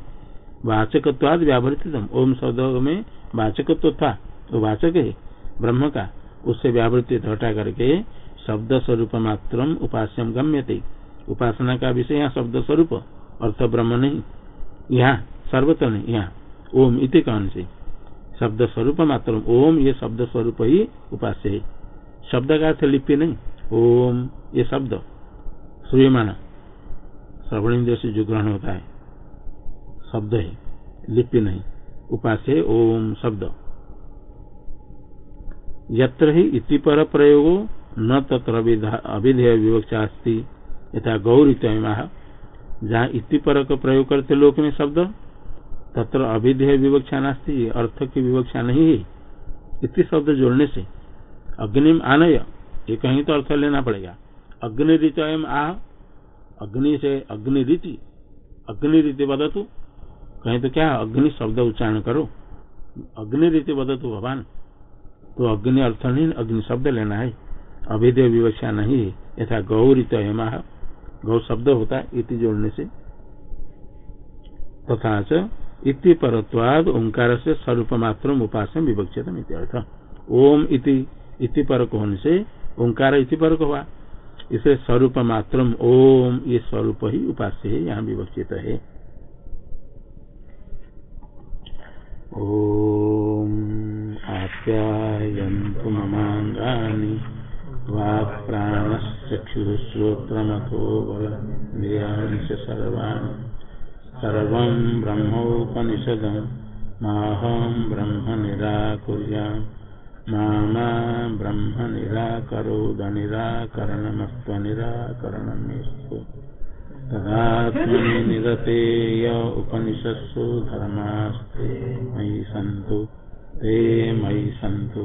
वाचकत्वाद व्यावृतितम। ओम शब्द में वाचकत्व था तो वाचक है, ब्रह्म का। उससे व्यावृत्ति हटा करके शब्द स्वरूप मात्र उपास्यम गम्य उपासना का विषय यहाँ शब्द स्वरूप। अर्थ ब्रह्म नहीं यहाँ सर्वत्र नहीं यहाँ ओम इति कौन से शब्द स्वरूप मात्र ओम ये शब्द स्वरूप ही उपास्य। है शब्द का अर्थ लिपि नहीं ओम ये शब्द। श्रूयमान श्रवण इंद्र से जो ग्रहण होता है शब्द है। लिपि नहीं उपास्य ओम शब्द। यत्र ही इति पर प्रयोग न तत्र अभिधेय विवक्षा अस्ति। यथा गौरित जहाँ इति पर प्रयोग करते लोक में शब्द, तत्र अभिधेय विवक्षा नास्ती अर्थ की विवक्षा नहीं है। इति शब्द जोड़ने से अग्निम आनय, ये कहीं तो अर्थ लेना पड़ेगा। अग्नि रीत आह, अग्नि से अग्नि रीति अग्नि रीति बदतु कहीं तो क्या अग्नि शब्द उच्चारण करो। अग्नि रीति बदतु भगवान तो अग्नि अर्थ नहीं, अग्नि शब्द लेना है। अभिधेय विवक्षा नहीं है, यथा गौरित हेमाह गौ शब्द होता है, इति जोड़ने से। तथा च, इति परत्वाद ओंकार से स्वरूप मात्र उपासन विवक्षित अर्थ। ओम इति इति पर होने से ओंकार इति पर हुआ। इसे स्वरूप मात्र ओम, ये स्वरूप ही उपास्य है, यहाँ विवक्षित है। ओम आप्यायन्तु ममाङ्गानि। वाक् प्राणश्चक्षुश्रोत्रमथो सर्वाणि सर्वं ब्रह्मोपनिषदं, माहं ब्रह्म निराकुर्याम् मा ब्रह्म निराकरोद निराकरणमस्त्वनिराकरणमेस्तु तदात्मनि निरतेय उपनिषत्सु धर्मास्ते मयि सन्तु, ते मयि सन्तु।